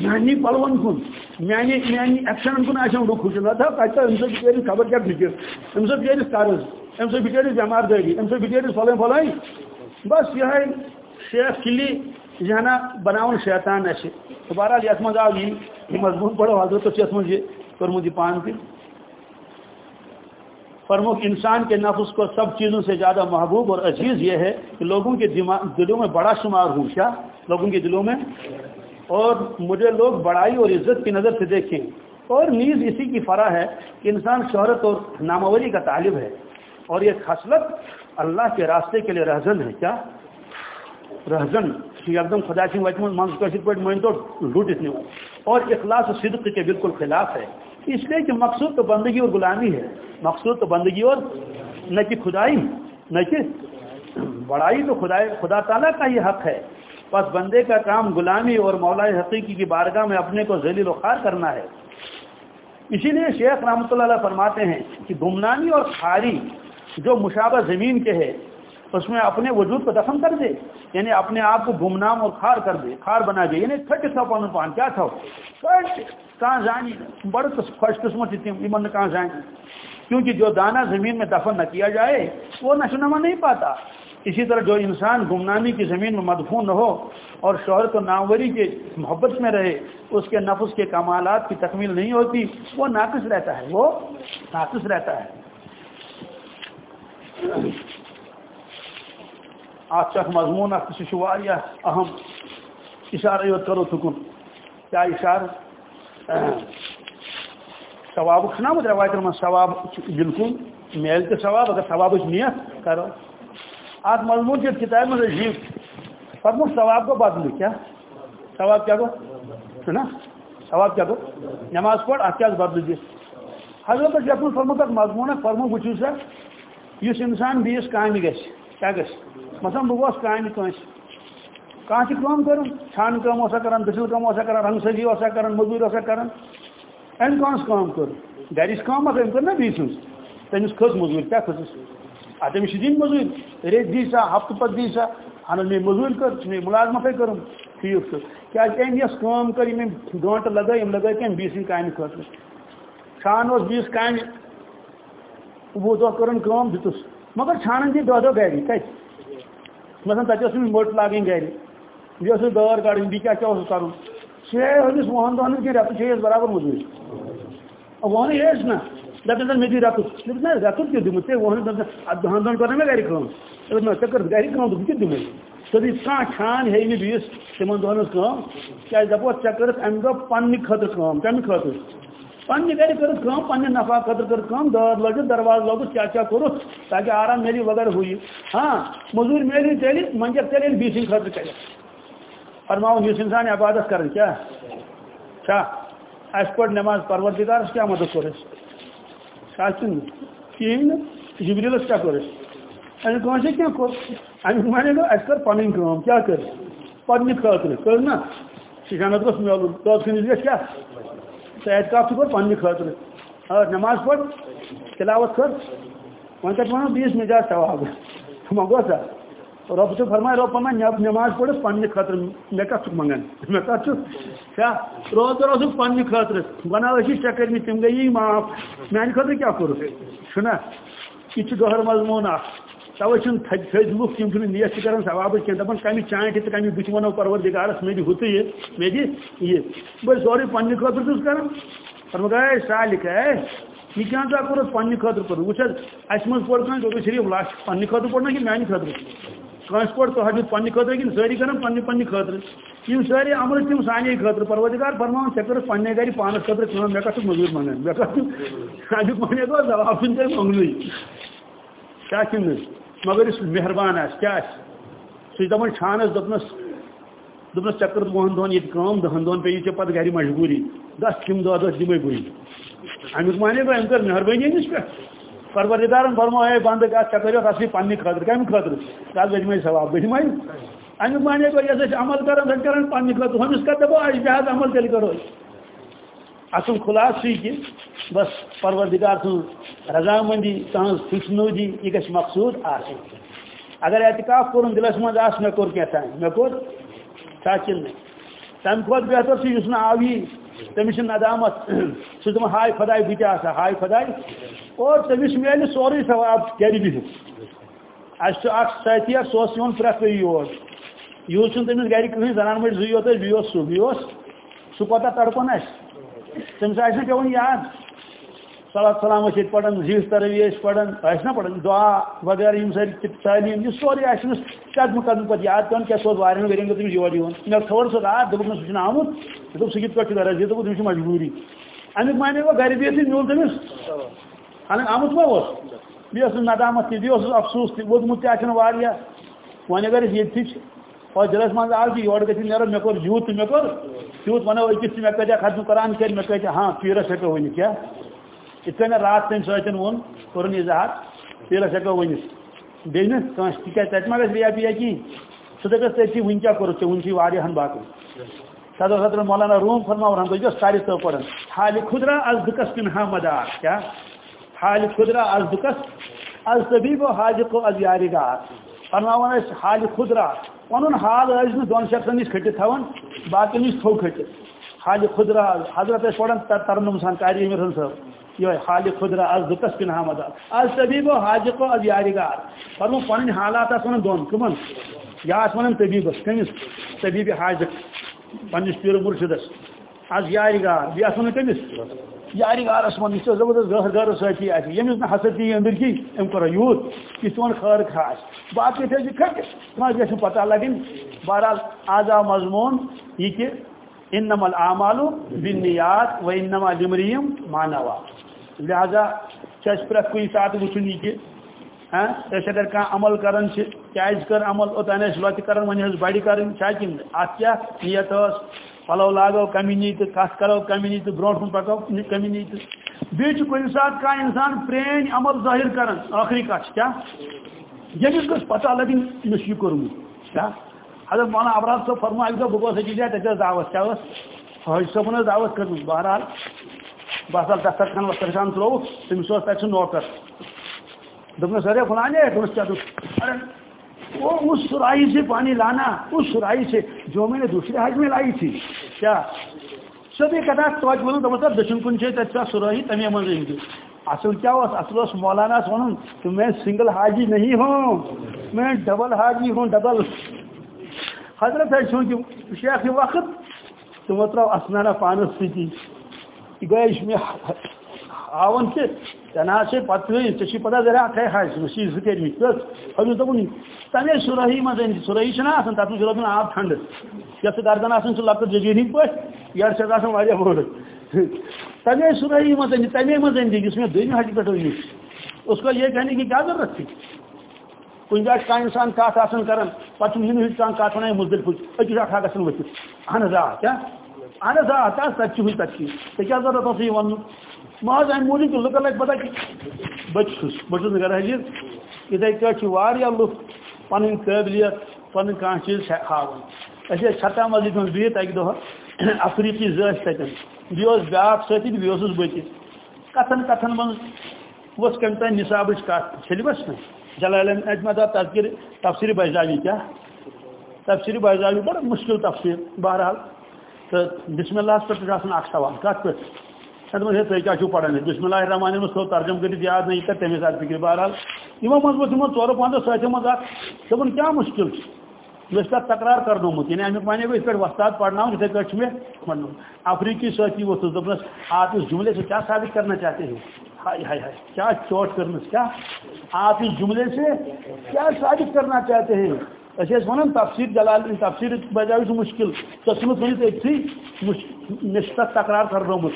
میانی پلون کن۔ میانی میانی ایکشن کن آشان لوگ خوش نہ تھا۔ کہتا ام خبر کیا فکر ام سے قرض ام سے بیمار داری ام سے بچارس فلائیں بس یہ شیخ کلی جانا بناون شیطان اچھے تو بہرحال یس مز آو یہ جی، مضمون پڑھو، حضرت اس مز یہ کرمت پان تھی فرمو کہ انسان کے نفس کو سب چیزوں سے زیادہ محبوب اور عزیز یہ ہے کہ لوگوں کے دلوں میں بڑا شمار ہوں کیا؟ لوگوں کے دلوں میں. اور مجھے لوگ بڑائی اور عزت کی نظر سے دیکھیں. اور نیز اسی کی فرا ہے کہ انسان شہرت اور ناموری کا طالب ہے. اور یہ خصلت اللہ کے راستے کے لیے رہزن ہے کیا؟ رہزن. یکدم خدا سن وتہ منظر پہ من تو لٹت نیو اور اخلاص و صدق کے بالکل خلاف ہے۔ اس لیے کہ مقصود تو بندگی اور غلامی ہے۔ مقصود تو بندگی اور نہ کہ خدائی، نہ کہ بڑائی تو خدا خدا تعالیٰ کا ہی حق ہے۔ بس بندے کا کام غلامی اور مولا حقیقی کی بارگاہ میں اپنے کو ذلیل و خار کرنا ہے۔ اسی لیے شیخ رحمۃ اللہ علیہ فرماتے ہیں کہ گمنامی اور خاری جو مشابہ زمین کے ہے اس میں اپنے وجود کو دفن کر دے یعنی اپنے آپ کو گمنام اور کھار کر دے، کھار بنا دے یعنی تھٹ تھا پن پان، کیا تھا؟ کہاں جائیں بڑے خوش قسمت امن کہاں جائیں کیونکہ جو دانہ زمین میں دفن نہ کیا جائے، وہ نشو نما نہیں پاتا۔ اسی طرح جو انسان گمنامی کی زمین میں مدفون نہ ہو اور شہرت و ناموری کے محبت میں رہے، اس کے نفس کے کمالات کی تکمیل نہیں ہوتی، وہ ناقص رہتا ہے، وہ ناقص رہتا ہے۔ اتھ مضمون اتھ اہم اشارہ یوت کرو تکن کیا اشارہ؟ ثواب نا آمت روایت من ثواب بالکل میل تو ثواب، اگر ثواب نیت کرو۔ آج مضمون کی کتاب میں رجیو فرمو ثواب کو بدلو کیا؟ ثواب کیا کو؟ نا ثواب کیا کو؟ نماز پڑھ اتھ کیا بدل جی؟ حضرت جب فرمو مضمون مضمون فرمو بچو سا اس انسان بیس کامہ گھر کیا گھر مثلا بہت کان کانچ کم کرن چھان کم اسا کرن دسل کم اسا کرن، رنگ سجی اسا کرن، مزدور اسا کرن۔ این کانس کام کر گرس کام اسا کرن بی سن تمس کھس مزدور، کیا کھس ادم شدین مزدور۔ ریت دی سا ہفتہ پت دی سا ہن میں مزدور کر، میں ملازمت کرم ٹھیک چھ کیا تم یس کام کر یم گھنٹہ لگا یم لگا کم بی سن کامہ خاطر چھان اس بیس کامہ وہ دو کرن کام دتس مگر چھانن دی دو دو گری کتھ مثلا تتہ ٲسٕم مٔٹ لاگٕنۍ گھر بیٚیہِ ٲسٕس دٲر کڑٕنۍ بیٚیہِ کیٛاہ کیٛاہ اوسُس کرُن سُہ ہے؟ ہُمِس وُہن دۄہن کینٛہہ برابر موٚزوٗرۍ ووٚنُے ہیٚس نہ دَپٮ۪س زن مےٚ دِ رٮ۪تُک دوٚپُس نہ رٮ۪تُک تہِ دِمہٕ ژےٚ دہن دن کٔر نہ مےٚ گرِ کٲم دوٚپُس نہ ژےٚ کٔر گرِ کٲم دوٚپُس بہٕ تہِ دِمَے تہٕ کانٛہہ چھان ہیٚیہِ نہٕ بیٚیِس تِمن دۄہن ہٕنٛز کٲم کیٛازِ دَپو ژےٚ کٔرٕتھ اَمہِ دۄہ خٲطرٕ کٲم خٲطرٕ پنہ گھر کر پنہ نفع خطر کر دار لگ درواز لوگ، کیا کیا کرو؟ تاکہ آرام ملی وغیرہ ہوئی۔ ہاں مزور ملی تیل منجر تیل بی سن خطر کر فرماؤ جس انسان عبادت کر کیا؟ کیا؟ اس پہ نماز پروردگار کیا مدد کرے؟ ساتن کیم کیا کرے؟ ان کون کیا کو ان مانے لو اس پر پنن کیا کرے؟ پنن خاطر کرنا شیخانت کو سمیالو تو سنجھ گیا کیا؟ اعتکاف تو پنہ خاطر اور نماز پڑھ، تلاوت کر، وہاں تک وہاں بیس مزاج ثواب ہم گو سا۔ رب سے فرمائے رب میں نماز پڑھ پنہ خاطر میں کتھ منگن میں کتھ کیا؟ روز روز پنہ خاطر بنا اسی چکر میں تم گئی معاف میان خاطر کیا کرو سنا۔ یہ گہر مضمون اخ توے چھ تھج لوک تم تم نیت کر ثواب کی دپان کمی چانٹہ تو کمی بت ونو پروردگارس مے ہت یہ مے دِ یہ۔ بھائی سوری پنہ خاطر چھس کران فرمگاے سالک ہے یہ کیا تو کوٚر پنہ خاطر کوٚر وٕچھ حظ اَسہِ منٛز پوٚر کانٛہہ دوٚپُن شریٖف لاش پنہ خاطر پوٚر نہ کہِ میٛانہِ خٲطرٕ کٲنٛسہِ پوٚر تہجُد پنٛنہِ خٲطرٕ کِنہٕ سٲری کَران پنٛنہِ پنٛنہِ خٲطرٕ یِم سٲری عمل تِم سانے خٲطرٕ پروردگار فرماوان ژےٚ کٔرٕتھ پنٛنے گَرِ پانَس خٲطرٕ کٲم مےٚ کَتھ مٔزوٗر منٛگان مےٚ کَتھ اَمیُک معنی گوٚو جواب چھُنہٕ تۄہہِ کیٛاہ چھُنہٕ مگر اس مہربان آس، کیا آس؟ سہ دپان چھانس دپنس دپنس چکر وہن دہن یہ کام دہن دہن پی ٹھیک پتہ گھر مجبوری۔ دس کم دہ دس دمے بھئی امیک مانے گو ام کر مہربٲنی أمِس پٮ۪ٹھ پروردِگارن فرموے بنٛد کَتھ ژےٚ کٔرِتھ اَصلی پنٛنہِ خٲطرٕ کَمہِ خٲطرٕ تَتھ گژھِ مےٚ ثواب گژھِ مےٚ اَمیُک مانے گوٚو یۄس أسۍ عمل کَران سۄ کَران پنٛنہِ خٲطرٕ ہُمِس کَتھ دَپو أسۍ بیٛاکھ عمل تیٚلہِ کَرو۔ أسۍ اَصٕل خُلاصہٕ کی کہِ بَس پروردِگار سٕنٛز رضا مندی تہذ خوشنودی یہ گھس مقصود آسن اگر اعتکاف کور دلس مز آس مے کور کیا تام مے کور ساچن نے تم کھوت بہتر سی یس نہ آوی تمس ندامت سو تم ہائے خدائی بت آسا ہائے خدائی اور تمس میلہ سوری ثواب گھر بہت اچھ اخ ساتھی سہ اوس یون پرٛٮ۪تھ ؤری یور یوٗز چھُنہٕ تٔمِس گرِ کٕہٕنۍ زنان مٔنٛڈۍ زٕے یوت ٲسۍ بیٚیہِ اوس سُہ بیٚیہِ اوس سُہ کوتاہ تڑپان اَسہِ یاد؟ پَران زیٖٹھ ترٲوی ٲسۍ پَران ٲسۍ نا پَران دعا وغیرہ یِم سٲری تعلیٖم یہِ سورُے آسہِ أمِس قدمہٕ قدمہٕ پَتہٕ یاد پیٚوان کیٛاہ سُہ اوس واریاہن ؤرین گوٚو تٔمِس یور یِوان مےٚ تھوڑ سُہ راتھ دوٚپُکھ نہٕ سُہ چھُنہٕ آمُت مےٚ دوٚپ سُہ کِتھ پٲٹھۍ چھُ غرض یہِ دوٚپُکھ تٔمِس چھِ مجبوٗری اَمیُک مانے گوٚو گرِ بِہتھٕے میوٗل تٔمِس حالانکہِ آمُت ما اوس بیٚیہِ ٲسٕس ندامت تہِ بیٚیہِ اوسُس افسوٗس تہِ ووٚتمُت تہِ آسن واریاہ وۄنۍ اگر أسۍ ییٚتہِ چھِ اور دِلس منٛز آو کہِ یورٕ گژھِ نیرُن مےٚ کوٚر یوٗت تہٕ مےٚ کوٚر تیوٗت وَنو أکِس تہِ مےٚ کۭتیاہ ختمہٕ قرآن کٔرۍ مےٚ کۭتیاہ ہاں پیٖرس ہٮ۪کو ؤنِتھ کیٛاہ یِتھ کٔنۍ مےٚ راتھ تٔمۍ سۭتۍ ووٚن کوٚرُن اِظہار پیٖرس ہٮ۪کو ؤنِتھ بیٚیہِ نہٕ کٲنٛسہِ ما گژھِ ریا پِیا کِہیٖنۍ سُہ دَپٮ۪س تٔتھی وٕنۍ کیٛاہ کوٚرُتھ ژےٚ وٕنۍ چھُے واریاہن صدر صدر مولانا روم فرماور ہم تو ساری تو پڑھن حال خدرا از دکس کنہا مدار کیا حال خدرا از دکس از طبیب و حاجق و از یارگار فرماون اس حال خدرا پنن حال ٲسۍ نہٕ دۄن شخصن نِش کھٔٹِتھ تھاوان باقین نِش تھوٚو کھٔٹِتھ حال خدرا حضرت ٲسۍ پران ترنم سان کاری امیر یہ حال خدرا از دکس کنہا مدار از طبیب و حاجق و از یارگار فرمو پنٕنۍ حالات آس ونان دۄن کٕمن یا آس ونان طبیبس کٔمِس طبیب حاجق. پنس پیر مرشدس آج یار گار بیس ون کمس یار گارس من. یہ زبردست گہر گہر ساتھی آ یمس حسد دی اندر کی ام کر یوت کہ سون خیر خاص باقی تھے کھٹ ما گژھِ پتہ لگن بہرحال آزا مضمون یہ کہ انما الاعمال بالنیات و انما لمریم ما نوا. لہذا چھ پرت کوئی ساتھ وچھن یہ کہ ہاں؟ اس اگر کان عمل کرن چھ کیاز کر عمل اوتان لوت کرن ون بڑی کرن چاکن ات کیا؟ نیت پلو لاگو کمی نیت کس کرو کمی نیت برونٹ کن پکو کمی نیت بیچ کن سات کا انسان پرین عمل ظاہر کرن، آخری کچھ کیا؟ یمس گس پتہ لگن مس یہ کرم کیا؟ حضرت مولانا ابراز صاحب فرما اگر بگو سکی جائے تک دعوت، کیا اس؟ ہاں، حج صاحب دعوت کر بہرحال۔ بہرحال دسترخان وسترخان ترو تمس تک نوکر دبنا سر فلانے درست کیا ارے وہ اس سرائی سے پانی لانا اس سرائی سے جو میں نے دوسرے حج میں لائی تھی کیا سب یہ کتا توج بولوں تو مطلب دشن کن سے تچا سرائی تمہیں من رہی تھی اصل کیا ہوا اصل اس مولانا سنوں کہ میں سنگل حاجی نہیں ہوں میں ڈبل حاجی ہوں ڈبل حضرت ہے چونکہ شیخ وقت تو مطلب اسنانہ پانس سی گئے میں آون کہ تنا پتہ ٹھیک پتہ ذرا کھے حج مسی ذکر می بس ابھی تو نہیں تنے سورہی مزن سورہی چنا آسان تتھ روزان آب ٹھنڈ یس گردن آسان سہ لکٹ جگیری پہ یار سے آسان واریاہ بوڑ تنے سورہی مزن تنے مزن دی جس میں دین حج پہ ہوئی اس کو یہ کہنے کی کیا ضرورت تھی کن جائے کا انسان کات آسان کرن پتہ ہن ہن کان کات مزدل پھٹ اکی اٹھا گسن وچ اہن آ کیا اہن آ تا سچ ہوئی تک کی کیا ضرورت ہوئی ون۔ ماز ام موجود کہ لکن لگ پتہ بچس بچس گر حجر جی۔ اتھے پہ واریاہ لُکھ پن قابلیت پن کھانا چیز ہاؤن اچھے چھتا مسجد من بہت اکہ دہ افریقی ذات تتن بیس بیاکھ ساتھی بیس بت کتن کتن من۔ وس کم تین نصاب کت چلوس نا جلال احمد تذکر تفسیر بجاوی کیا؟ تفسیر بجاوی بڑا مشکل تفسیر۔ بہرحال۔ تو بسم اللہ پہ اخ سوال کت پہ ہے تھی کیا پڑھان بسم اللہ الرحمن الرحیم تھو ترجم کر یاد نہیں کر تمے ساتھ فکر بہرحال۔ یمو مز وہ تمو ژور پانچ ساتھیو مز اخ دپن کیا مشکل یہ تک تکرار کرنومت یعنی امیک مانے گو اس پہ وستاد پڑھنا اتھے پہ میں پڑھنا افریقی ساتھی وہ دپنس آپ اس جملے سے کیا ثابت کرنا چاہتے ہیں؟ ہائے ہائے ہائے، کیا چوٹ کرنا کیا؟ آپ اس جملے سے کیا ثابت کرنا چاہتے ہیں؟ اچھے ونان تفسیر جلال تفسیر بجائے مشکل. تو سمت ونت ایک نشتت تکرار کرنومت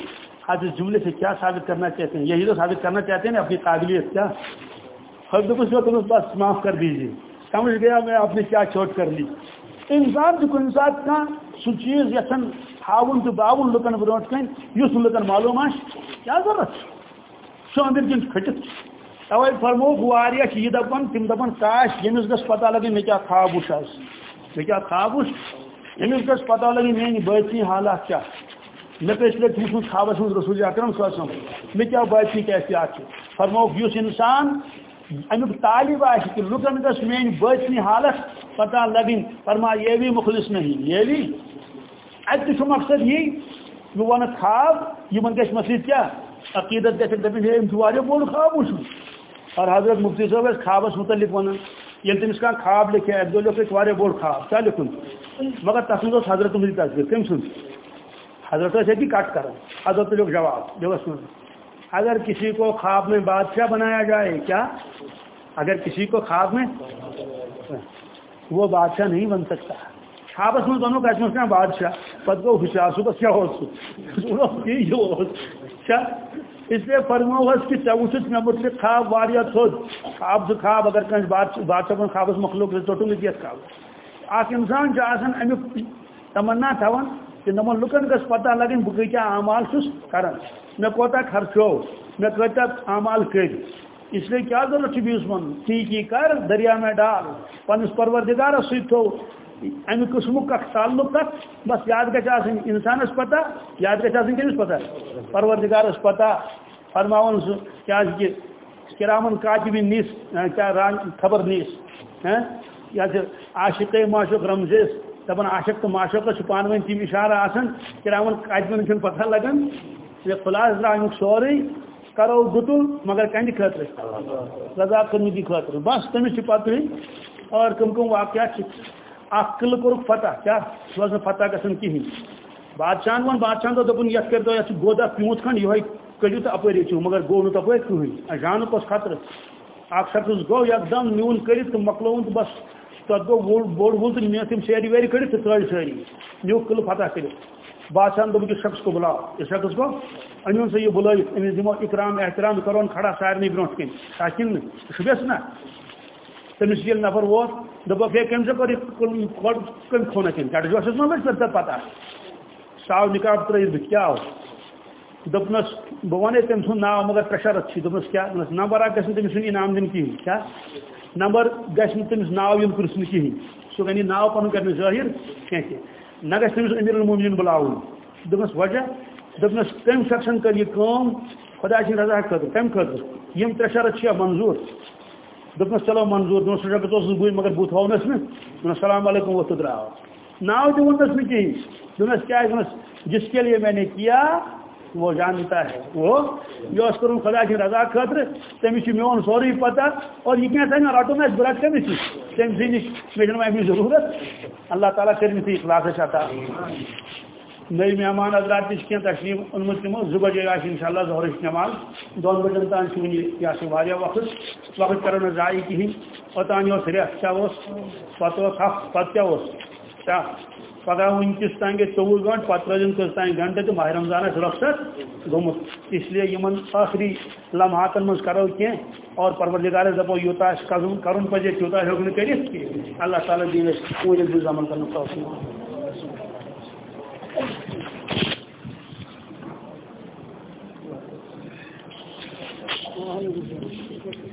آج اس جملے سے کیا ثابت کرنا چاہتے ہیں؟ یہی تو ثابت کرنا چاہتے ہیں اپنی قابلیت کیا حد کچھ تم بس معاف کر دیجیے سمجھ گیا میں آپ نے کیا چوٹ کر لی. انسان جو انسان کا سو چیز یسن ہاؤن تو باون لکن بروٹ کن اس لکن معلوم آش. کیا ضرورت؟ سو اندر کن کھٹت؟ توے فرمو واریاہ یہ جی دپان تم دپان کاش یمس گس پتہ لگے مے کیا خواب وچ مے کیا خواب وچ یمس گس پتہ لگے میانی بٲطنی حالات کیا؟ مے پیش لے تم سن خوابس من رسول اکرم صلی اللہ علیہ وسلم مے کیا باطنی کیفیات چھ فرمو یس انسان امیک طالب آ کہ لکن گس میان باطنی حالت پتہ لگن فرما یہ بھی مخلص نہیں، یہ بھی. اتہ مقصد یہ بہ ون خواب یہ گھس مسجد کیا؟ عقیدت گھن دپن ہے امس بوڑ خواب وچ اور حضرت مفتی صاحب اس خوابس متعلق ونان یل تمس کان خواب لکھے اک دو لکھ واریاہ بوڑ خواب، کیا لکھن مگر تس منٛز اوس حضرت مجھے تصویر کم سن حضرت ٲسۍ أتی کٹ کران حضرت لیوٚکھ جواب بیٚیہِ اوس اگر کسی کو خواب میں بادشاہ بنایا جائے، کیا؟ اگر کسی کو خواب میں وہ بادشاہ نہیں بن سکتا۔ خوابس من بنو کتنا بادشاہ، پتہ گو حشا صبح کیا؟ اس لیے فرمو حس کہ ٹھیک وچت مے متعلق خواب واریا تھود خواب سے خواب، اگر کنس بادشاہ بن خوابس مخلوق سے ٹوٹل کیت خواب؟ اخ انسان امیک تمنا تھوان کہ نمن لکن گس پتہ لگن بہ کیا اعمال چھس کران مے کوتا خرچو مے کتا اعمال کر اس لیے کیا ضرورت چھ بیس من؟ ٹھیک کر، دریا میں ڈال۔ پنس پروردگارس ست تھو امہ قسمک تعلق تک بس یاد آن انسانس پتہ یاد آن کمس پتہ؟ پروردگارس پتہ فرماون سہ کیا کہ کرامن کاتبین نیس کیا خبر نیس یا عاشق معشوق رمزیس دپان عاشق تو معشوق پان ون تم اشارہ آسان کرامن کاتبین چھ پتہ لگان یہ خلاص درا امیک سوری کرو گتل مگر کند خاطر رضا کرنے خاطر بس تمس پتہ اور کم کم واقعات قلعہ کورک فتح، کیا؟ سہ فتح گھن کہین بادشاہ ون بادشاہ دو دپن یت کر دو گودا پیوت کھنڈ یہ کڑو تو اپر چو مگر گو نا تپر کہین جان کس خطر۔ اخ شخص گو یک دم نیون کرت تو مکلون تو بس تک گو بوڑ وول تو نیا تم سیری ویری کڑت تو تر ساری نیو قلعہ فتح کر بادشاہ دپ اس شخص کو بلاؤ۔ اس شخص کو ان سے یہ بلائت امس دمو اکرام، احترام کرون، کھڑا سارے برو کن تاکہ شبس نا؟ تمس یل نفر ووت دپک ہے کم سے کر کم کھونا کن کٹ جو ما پتہ پتہ ساو نکاب ترٲیِتھ بہٕ کیٛاہ آو دوٚپنَس بہٕ وَنے تٔمۍ سُنٛد ناو مگر پرٛیشَرَس چھِ دوٚپنَس کیٛاہ دوٚپنَس نمبر اکھ گژھِ نہٕ انعام دِنہٕ کِہیٖنۍ کیٛاہ نمبر گژھِ نہٕ تٔمِس ناو یُن پرٛژھنہٕ کِہیٖنۍ سُہ گٔے نہٕ ناو پَنُن کَرِ نہٕ ظٲہِر کینٛہہ نہ گژھِ تٔمِس أمیٖر المومنیٖن بُلاوُن دوٚپنَس وجہ دوٚپنَس تٔمۍ شخصن کٔر یہِ کٲم خۄدا سٕنٛدِ رضا خٲطرٕ کَمہِ خٲطرٕ یِم ترٛےٚ شرط چھِ منظوٗر دوٚپنَس چلو منظوٗر دوٚپنَس سُہ شخص اوسُس بٕے مگر بہٕ تھاونَس نہٕ دوٚپنَس السلام علیکُم ووٚتھ درٛاو ناو تہِ ووٚننَس نہٕ کِہیٖنۍ دوٚپنَس کیٛاہ دوٚپنَس جس کے لیے میں نے کیا وہ جانتا ہے وہ یہ کر خدا کی رضا خطر تمس میون سوری پتہ اور یہِ کینٛہہ تانۍ رَٹُن یہ کیا سا رٹن اس برت کمس تم سی نش مجھے امی ضرورت اللہ تعالیٰ کٔرۍ کر مت اخلاص عطا نئی مہمان حضرات تش کی تشریف انمت تمو زٕ بجے آس ان شاء اللہ ظہرش نماز، دون بجن تان یہ یہ وقت وقت کرو ضائع کہین اوتان ریت کیا پتہ ہاں، پتہ کیا کیا پگہ ونکس تین گئی ژوہ گنٹ پتہ روزن کس تین گھنٹہ تو ماہ رمضان رخصت گومت اس لیے یمن آخری لمحاتن من کرو کی اور پروردگار دپو یوتا کرن پزے تیوتا ہوں کر اللہ تعالیٰ دین پورے عمل کرنے Thank you.